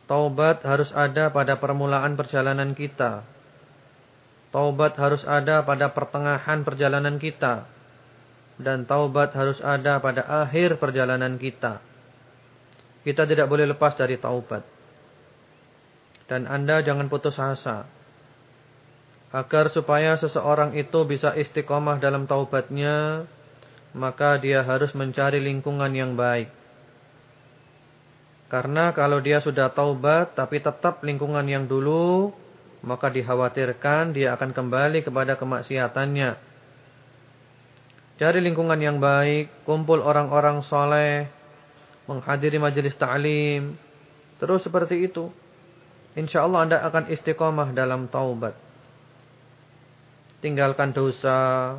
Taubat harus ada pada permulaan perjalanan kita. Taubat harus ada pada pertengahan perjalanan kita. Dan taubat harus ada pada akhir perjalanan kita. Kita tidak boleh lepas dari taubat. Dan Anda jangan putus asa. Agar supaya seseorang itu bisa istiqomah dalam taubatnya, maka dia harus mencari lingkungan yang baik. Karena kalau dia sudah taubat tapi tetap lingkungan yang dulu, maka dikhawatirkan dia akan kembali kepada kemaksiatannya. Cari lingkungan yang baik, kumpul orang-orang soleh, menghadiri majelis ta'lim, terus seperti itu. Insya Allah Anda akan istiqomah dalam taubat. Tinggalkan dosa,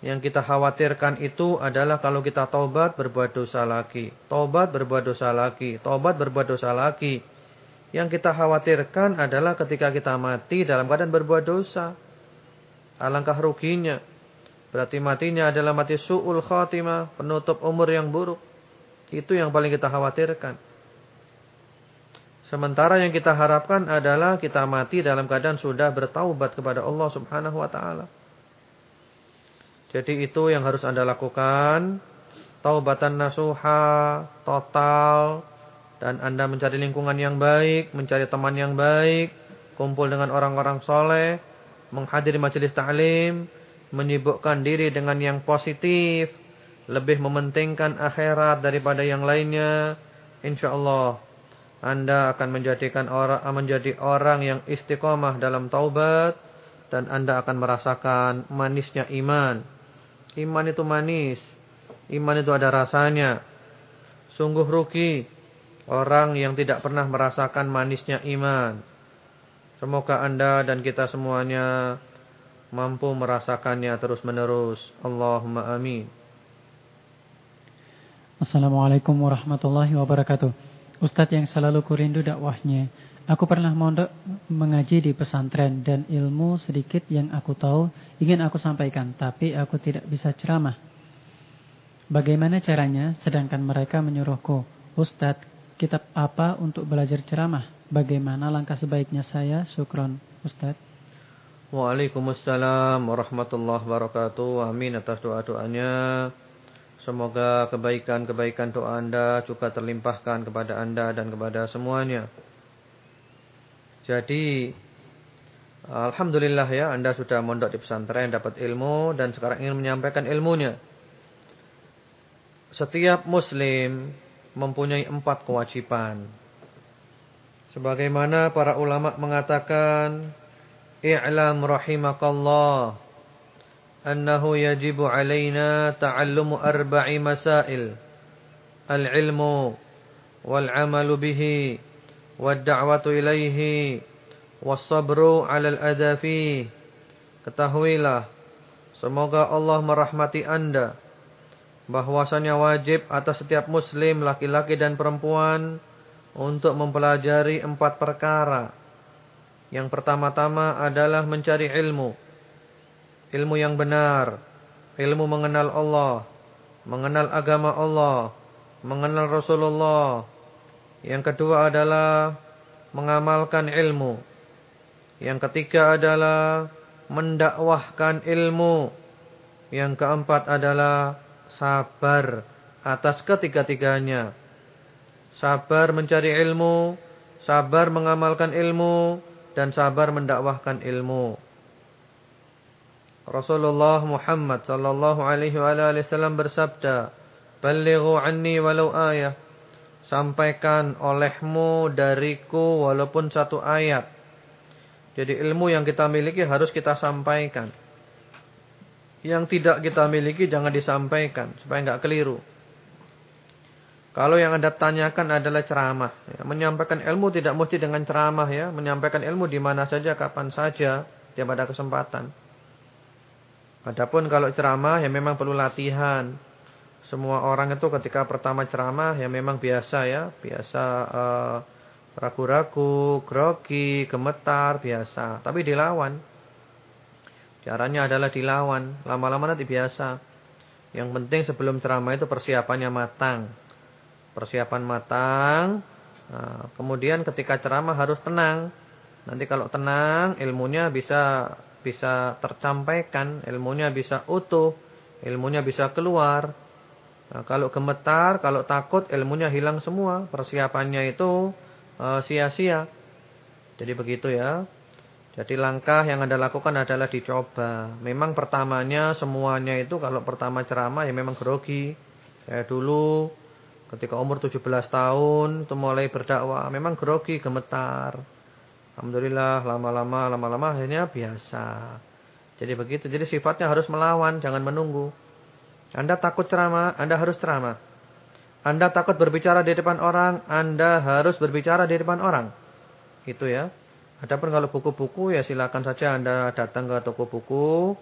yang kita khawatirkan itu adalah kalau kita taubat berbuat dosa lagi. Taubat berbuat dosa lagi. Taubat berbuat dosa lagi. Yang kita khawatirkan adalah ketika kita mati dalam keadaan berbuat dosa. Alangkah ruginya. Berarti matinya adalah mati su'ul khatimah. Penutup umur yang buruk. Itu yang paling kita khawatirkan. Sementara yang kita harapkan adalah kita mati dalam keadaan sudah bertaubat kepada Allah subhanahu wa ta'ala. Jadi itu yang harus Anda lakukan. Taubatan nasuha, total. Dan Anda mencari lingkungan yang baik, mencari teman yang baik. Kumpul dengan orang-orang soleh. Menghadiri majelis ta'lim. Menyibukkan diri dengan yang positif. Lebih mementingkan akhirat daripada yang lainnya. Insya Allah Anda akan menjadikan orang menjadi orang yang istiqomah dalam taubat dan Anda akan merasakan manisnya iman. Iman itu manis. Iman itu ada rasanya. Sungguh rugi orang yang tidak pernah merasakan manisnya iman. Semoga Anda dan kita semuanya mampu merasakannya terus-menerus. Allahumma amin.
Assalamualaikum warahmatullahi wabarakatuh. Ustadz yang selalu kurindu dakwahnya. Aku pernah mondok mengaji di pesantren dan ilmu sedikit yang aku tahu ingin aku sampaikan, tapi aku tidak bisa ceramah. Bagaimana caranya sedangkan mereka menyuruhku, Ustadz, kitab apa untuk belajar ceramah? Bagaimana langkah sebaiknya saya? Syukron, Ustadz.
Waalaikumsalam warahmatullahi wabarakatuh. Amin atas doa-doanya. Semoga kebaikan-kebaikan doa Anda juga terlimpahkan kepada Anda dan kepada semuanya. Jadi Alhamdulillah ya Anda sudah mondok di pesantren dapat ilmu dan sekarang ingin menyampaikan ilmunya. Setiap muslim mempunyai empat kewajiban. Sebagaimana para ulama mengatakan, I'lam rahimakallah, Annahu yajibu alayna ta'allumu arba'i masail, Al-ilmu, Wal-amalu bihi, Wal-da'watu ilayhi, Was-sabru alal-adafi, Ketahuilah, Semoga Allah merahmati anda, bahwasanya wajib atas setiap muslim laki-laki dan perempuan untuk mempelajari empat perkara. Yang pertama-tama adalah mencari ilmu. Ilmu yang benar, ilmu mengenal Allah, mengenal agama Allah, mengenal Rasulullah, yang kedua adalah mengamalkan ilmu. Yang ketiga adalah mendakwahkan ilmu. Yang keempat adalah sabar atas ketiga-tiganya. Sabar mencari ilmu, sabar mengamalkan ilmu, dan sabar mendakwahkan ilmu. Rasulullah Muhammad sallallahu alaihi wasallam bersabda, "Ballighu anni walau ayah." sampaikan olehmu dariku walaupun satu ayat. Jadi ilmu yang kita miliki harus kita sampaikan. Yang tidak kita miliki jangan disampaikan supaya nggak keliru. Kalau yang Anda tanyakan adalah ceramah, ya. menyampaikan ilmu tidak mesti dengan ceramah ya, menyampaikan ilmu di mana saja, kapan saja, tiap ada kesempatan. Adapun kalau ceramah ya memang perlu latihan. Semua orang itu ketika pertama ceramah ya memang biasa ya, biasa uh, ragu-ragu, grogi, gemetar, biasa. Tapi dilawan. Caranya adalah dilawan, lama-lama nanti biasa. Yang penting sebelum ceramah itu persiapannya matang. Persiapan matang. Nah, kemudian ketika ceramah harus tenang. Nanti kalau tenang, ilmunya bisa bisa tercampaikan, ilmunya bisa utuh, ilmunya bisa keluar. Nah, kalau gemetar, kalau takut, ilmunya hilang semua. Persiapannya itu eh, sia-sia. Uh, Jadi begitu ya. Jadi langkah yang Anda lakukan adalah dicoba. Memang pertamanya semuanya itu kalau pertama ceramah ya memang grogi. Saya dulu ketika umur 17 tahun itu mulai berdakwah, memang grogi, gemetar. Alhamdulillah lama-lama lama-lama akhirnya biasa. Jadi begitu. Jadi sifatnya harus melawan, jangan menunggu. Anda takut ceramah, Anda harus ceramah. Anda takut berbicara di depan orang, Anda harus berbicara di depan orang. Itu ya. Adapun kalau buku-buku ya silakan saja Anda datang ke toko buku.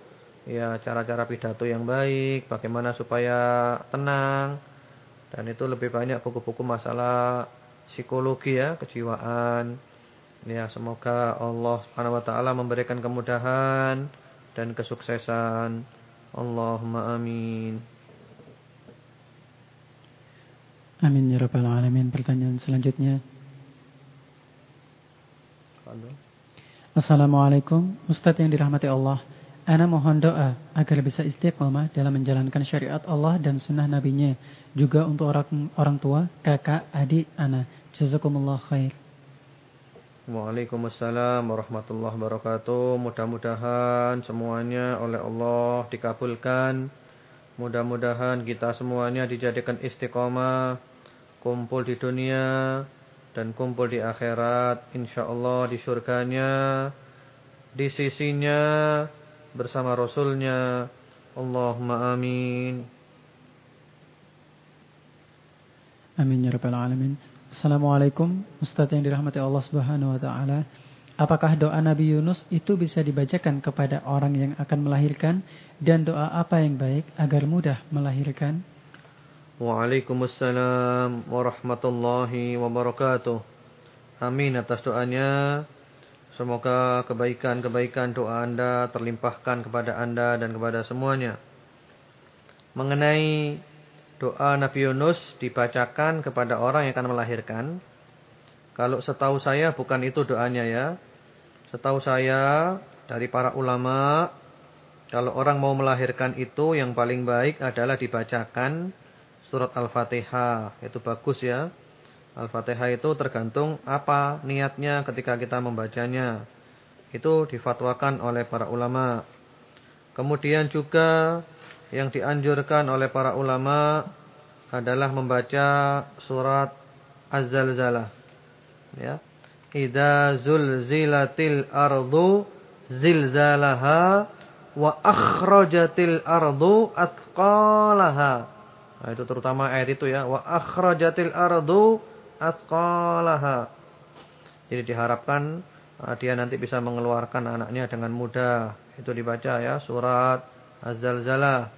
Ya cara-cara pidato yang baik, bagaimana supaya tenang. Dan itu lebih banyak buku-buku masalah psikologi ya, kejiwaan. Ya semoga Allah Subhanahu wa taala memberikan kemudahan dan kesuksesan. Allahumma amin.
Amin ya rabbal alamin. Pertanyaan selanjutnya. Assalamualaikum. Ustadz yang dirahmati Allah Ana mohon doa agar bisa istiqomah dalam menjalankan syariat Allah dan sunnah nabinya Juga untuk orang, orang tua, kakak, adik, Ana Jazakumullah khair.
Waalaikumsalam warahmatullahi wabarakatuh. Mudah-mudahan semuanya oleh Allah dikabulkan. Mudah-mudahan kita semuanya dijadikan istiqomah Kumpul di dunia dan kumpul di akhirat insyaallah di surganya di sisinya bersama rasulnya. Allahumma amin.
Amin ya rabbal alamin. Assalamualaikum Ustaz yang dirahmati Allah Subhanahu wa taala. Apakah doa Nabi Yunus itu bisa dibacakan kepada orang yang akan melahirkan? Dan doa apa yang baik agar mudah melahirkan?
Waalaikumsalam warahmatullahi wabarakatuh. Amin atas doanya. Semoga kebaikan-kebaikan doa Anda terlimpahkan kepada Anda dan kepada semuanya. Mengenai doa Nabi Yunus dibacakan kepada orang yang akan melahirkan. Kalau setahu saya bukan itu doanya ya. Setahu saya dari para ulama, kalau orang mau melahirkan itu yang paling baik adalah dibacakan surat Al-Fatihah. Itu bagus ya. Al-Fatihah itu tergantung apa niatnya ketika kita membacanya. Itu difatwakan oleh para ulama. Kemudian juga yang dianjurkan oleh para ulama adalah membaca surat Az-Zalzalah. Ya. Idza zulzilatil ardu zilzalaha wa akhrajatil ardu atqalaha. Nah, itu terutama ayat itu ya. Wa akhrajatil ardu atqalaha. Jadi diharapkan uh, dia nanti bisa mengeluarkan anaknya dengan mudah. Itu dibaca ya surat Az-Zalzalah.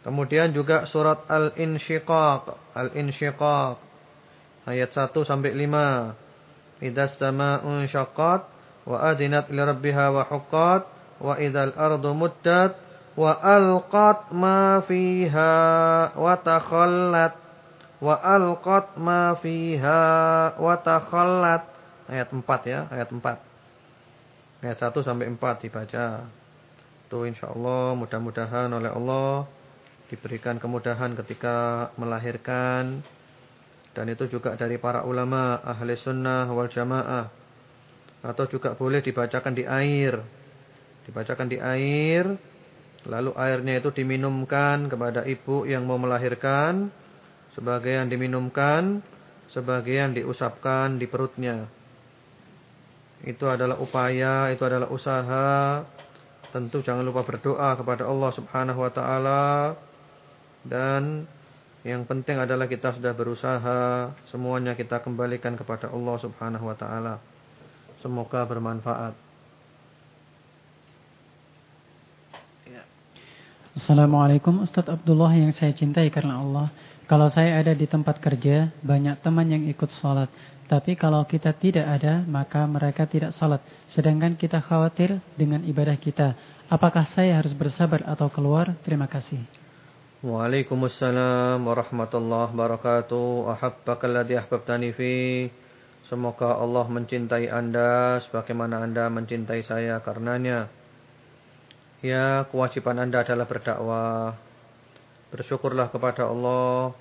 Kemudian juga surat Al-Insyiqaq. Al-Insyiqaq. Ayat 1 sampai 5. Idas sama'un syaqqat wa adinat li rabbiha wa huqqat wa idal ardu muddat wa takhallat. Wa alqat ma fiha wa takhallat. Ayat 4 ya ayat 4 ayat 1 sampai 4 dibaca. Itu insyaallah mudah-mudahan oleh Allah diberikan kemudahan ketika melahirkan. Dan itu juga dari para ulama ahli sunnah wal jamaah. Atau juga boleh dibacakan di air. Dibacakan di air Lalu airnya itu diminumkan kepada ibu yang mau melahirkan. Sebagian diminumkan, sebagian diusapkan di perutnya. Itu adalah upaya, itu adalah usaha. Tentu jangan lupa berdoa kepada Allah Subhanahu wa taala. Dan yang penting adalah kita sudah berusaha, semuanya kita kembalikan kepada Allah Subhanahu wa taala. Semoga bermanfaat.
Assalamualaikum Ustadz Abdullah yang saya cintai karena Allah Kalau saya ada di tempat kerja Banyak teman yang ikut sholat Tapi kalau kita tidak ada Maka mereka tidak sholat Sedangkan kita khawatir dengan ibadah kita Apakah saya harus bersabar atau keluar? Terima kasih
Waalaikumsalam warahmatullahi wabarakatuh. Ahabbaka alladhi ahbabtani fi. Semoga Allah mencintai Anda sebagaimana Anda mencintai saya karenanya. Ya, kewajiban Anda adalah berdakwah. Bersyukurlah kepada Allah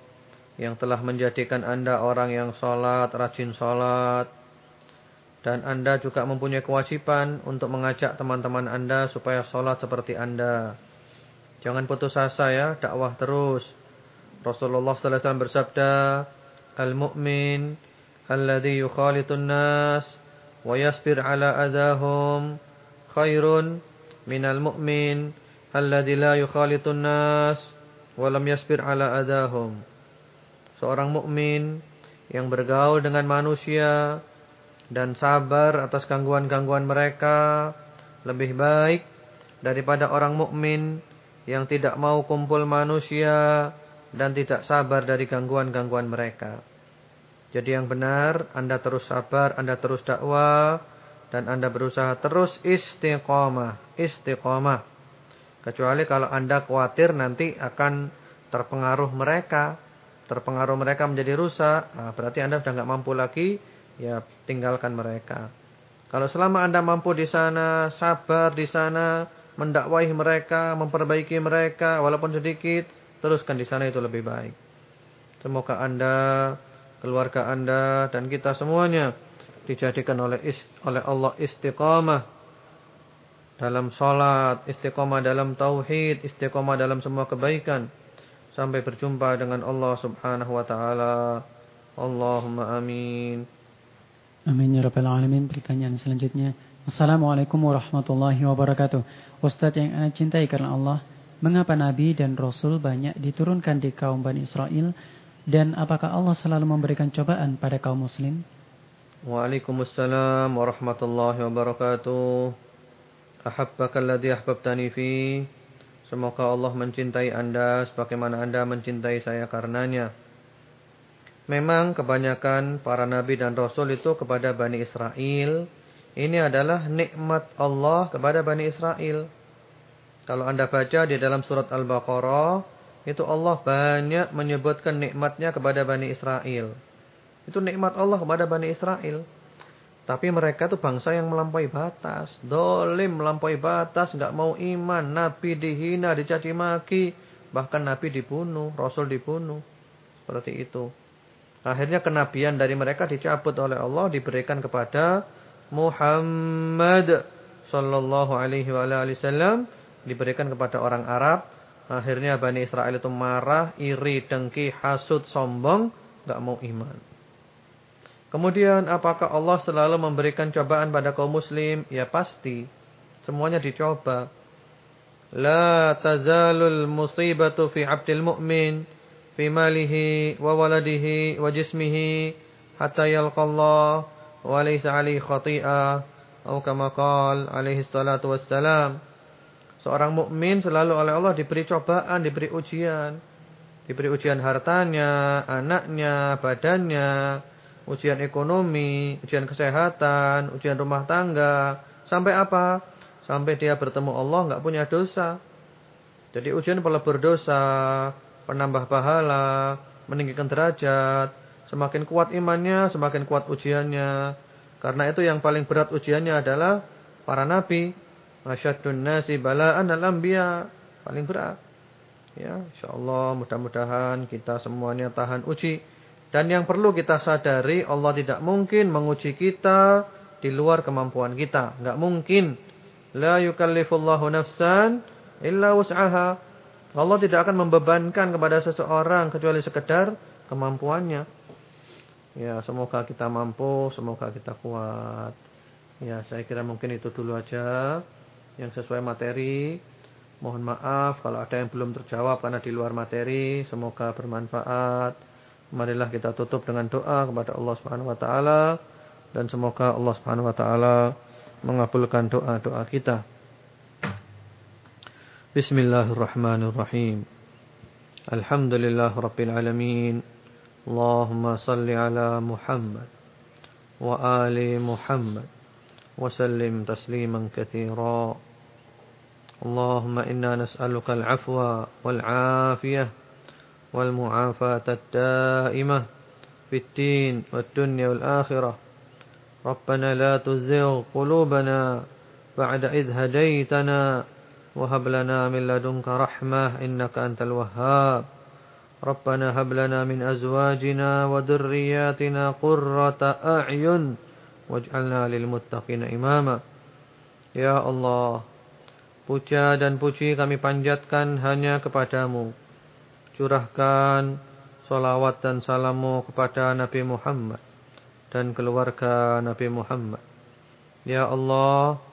yang telah menjadikan Anda orang yang salat, rajin salat. Dan Anda juga mempunyai kewajiban untuk mengajak teman-teman Anda supaya salat seperti Anda. Jangan putus asa ya, dakwah terus. Rasulullah wasallam bersabda, "Al-mu'min alladhi yukhalitun nas wa yasbir 'ala adahum khairun minal mu'min alladhi la yukhalitun nas wa lam yasbir 'ala adahum." Seorang mukmin yang bergaul dengan manusia dan sabar atas gangguan-gangguan mereka lebih baik daripada orang mukmin yang tidak mau kumpul manusia dan tidak sabar dari gangguan-gangguan mereka. Jadi yang benar, Anda terus sabar, Anda terus dakwah, dan Anda berusaha terus istiqomah. Istiqomah. Kecuali kalau Anda khawatir nanti akan terpengaruh mereka. Terpengaruh mereka menjadi rusak. Nah, berarti Anda sudah nggak mampu lagi, ya tinggalkan mereka. Kalau selama Anda mampu di sana, sabar di sana, mendakwahi mereka, memperbaiki mereka walaupun sedikit, teruskan di sana itu lebih baik. Semoga Anda, keluarga Anda dan kita semuanya dijadikan oleh oleh Allah istiqamah dalam salat, istiqamah dalam tauhid, istiqamah dalam semua kebaikan sampai berjumpa dengan Allah Subhanahu wa taala. Allahumma amin.
Amin ya rabbal alamin. Pertanyaan selanjutnya Assalamualaikum warahmatullahi wabarakatuh. Ustadz yang anda cintai karena Allah, mengapa Nabi dan Rasul banyak diturunkan di kaum Bani Israel dan apakah Allah selalu memberikan cobaan pada kaum muslim?
Waalaikumsalam warahmatullahi wabarakatuh. Ahabbaka alladhi ahbabtani fi. Semoga Allah mencintai Anda sebagaimana Anda mencintai saya karenanya. Memang kebanyakan para nabi dan rasul itu kepada Bani Israel ini adalah nikmat Allah kepada Bani Israel. Kalau anda baca di dalam surat Al-Baqarah, itu Allah banyak menyebutkan nikmatnya kepada Bani Israel. Itu nikmat Allah kepada Bani Israel. Tapi mereka itu bangsa yang melampaui batas. Dolim melampaui batas, nggak mau iman. Nabi dihina, dicaci maki. Bahkan Nabi dibunuh, Rasul dibunuh. Seperti itu. Akhirnya kenabian dari mereka dicabut oleh Allah, diberikan kepada Muhammad sallallahu alaihi wasallam diberikan kepada orang Arab. Akhirnya Bani Israel itu marah, iri, dengki, hasud, sombong, enggak mau iman. Kemudian apakah Allah selalu memberikan cobaan pada kaum muslim? Ya pasti. Semuanya dicoba. La tazalul musibatu fi abdil mu'min fi malihi wa waladihi wa jismihi hatta yalqallah wa laysa alihi khati'ah atau kama qala alaihi salatu wassalam. Seorang mukmin selalu oleh Allah diberi cobaan, diberi ujian. Diberi ujian hartanya, anaknya, badannya, ujian ekonomi, ujian kesehatan, ujian rumah tangga, sampai apa? Sampai dia bertemu Allah nggak punya dosa. Jadi ujian pelebur dosa, penambah pahala, meninggikan derajat, Semakin kuat imannya, semakin kuat ujiannya. Karena itu yang paling berat ujiannya adalah para nabi. Masyaddun nasi bala'an al-anbiya. Paling berat. Ya, insyaallah mudah-mudahan kita semuanya tahan uji. Dan yang perlu kita sadari Allah tidak mungkin menguji kita di luar kemampuan kita. Enggak mungkin. La yukallifullahu nafsan illa wus'aha. Allah tidak akan membebankan kepada seseorang kecuali sekedar kemampuannya. Ya, semoga kita mampu, semoga kita kuat. Ya, saya kira mungkin itu dulu aja yang sesuai materi. Mohon maaf kalau ada yang belum terjawab karena di luar materi. Semoga bermanfaat marilah kita tutup dengan doa kepada Allah Subhanahu wa taala dan semoga Allah Subhanahu wa taala mengabulkan doa-doa kita. Bismillahirrahmanirrahim. Alhamdulillah rabbil alamin. Allahumma salli ala Muhammad wa ali Muhammad wa sallim tasliman katsira. Allahumma inna nas'aluka al-'afwa wal 'afiyah والمعافاة الدائمة في الدين والدنيا والآخرة. ربنا لا تزغ قلوبنا بعد إذ هديتنا وهب لنا من لدنك رحمة إنك أنت الوهاب. ربنا هب لنا من أزواجنا وذرياتنا قرة أعين واجعلنا للمتقين إماما. Ya Allah Puja dan puji kami panjatkan hanya kepadamu. Curahkan Salawat dan salammu kepada Nabi Muhammad Dan keluarga Nabi Muhammad Ya Allah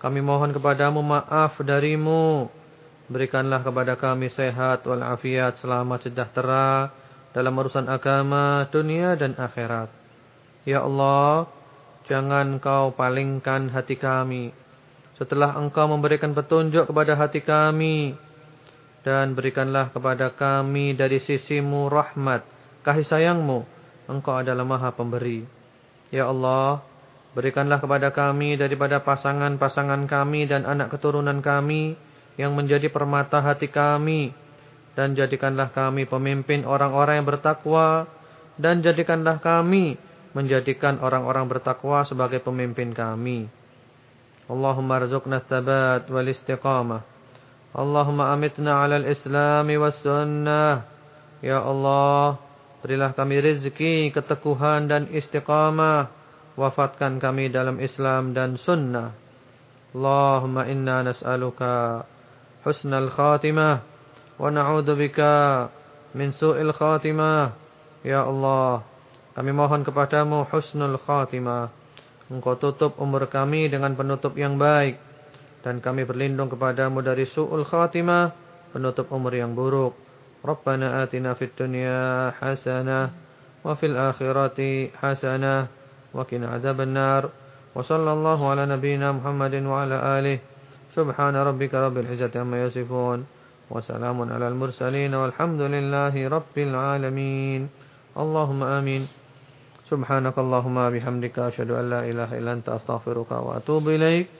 Kami mohon kepadamu maaf darimu Berikanlah kepada kami sehat walafiat, selamat sejahtera dalam urusan agama, dunia dan akhirat. Ya Allah, jangan kau palingkan hati kami. Setelah engkau memberikan petunjuk kepada hati kami. Dan berikanlah kepada kami dari sisimu rahmat, kasih sayangmu. Engkau adalah maha pemberi. Ya Allah, berikanlah kepada kami daripada pasangan-pasangan kami dan anak keturunan kami yang menjadi permata hati kami dan jadikanlah kami pemimpin orang-orang yang bertakwa dan jadikanlah kami menjadikan orang-orang bertakwa sebagai pemimpin kami. Allahumma rzuqna thabat wal istiqamah. Allahumma amitna alal islami wa sunnah. Ya Allah, berilah kami rezeki, ketekuhan dan istiqamah. Wafatkan kami dalam Islam dan sunnah. Allahumma inna nas'aluka husnal khatimah. Wa na'udhu bika min su'il khatimah. Ya Allah, kami mohon kepadamu husnul khatimah. Engkau tutup umur kami dengan penutup yang baik dan kami berlindung kepadamu dari su'ul khatimah, penutup umur yang buruk. Rabbana atina fid dunya hasanah wa fil akhirati hasanah wa qina adzaban nar. Wa sallallahu ala nabiyyina Muhammadin wa ala alihi. Subhana rabbika rabbil izzati amma yasifun. Wa salamun ala al mursalin walhamdulillahi rabbil alamin. Allahumma amin. Subhanakallahumma bihamdika asyhadu an la ilaha illa anta astaghfiruka wa atubu ilaika.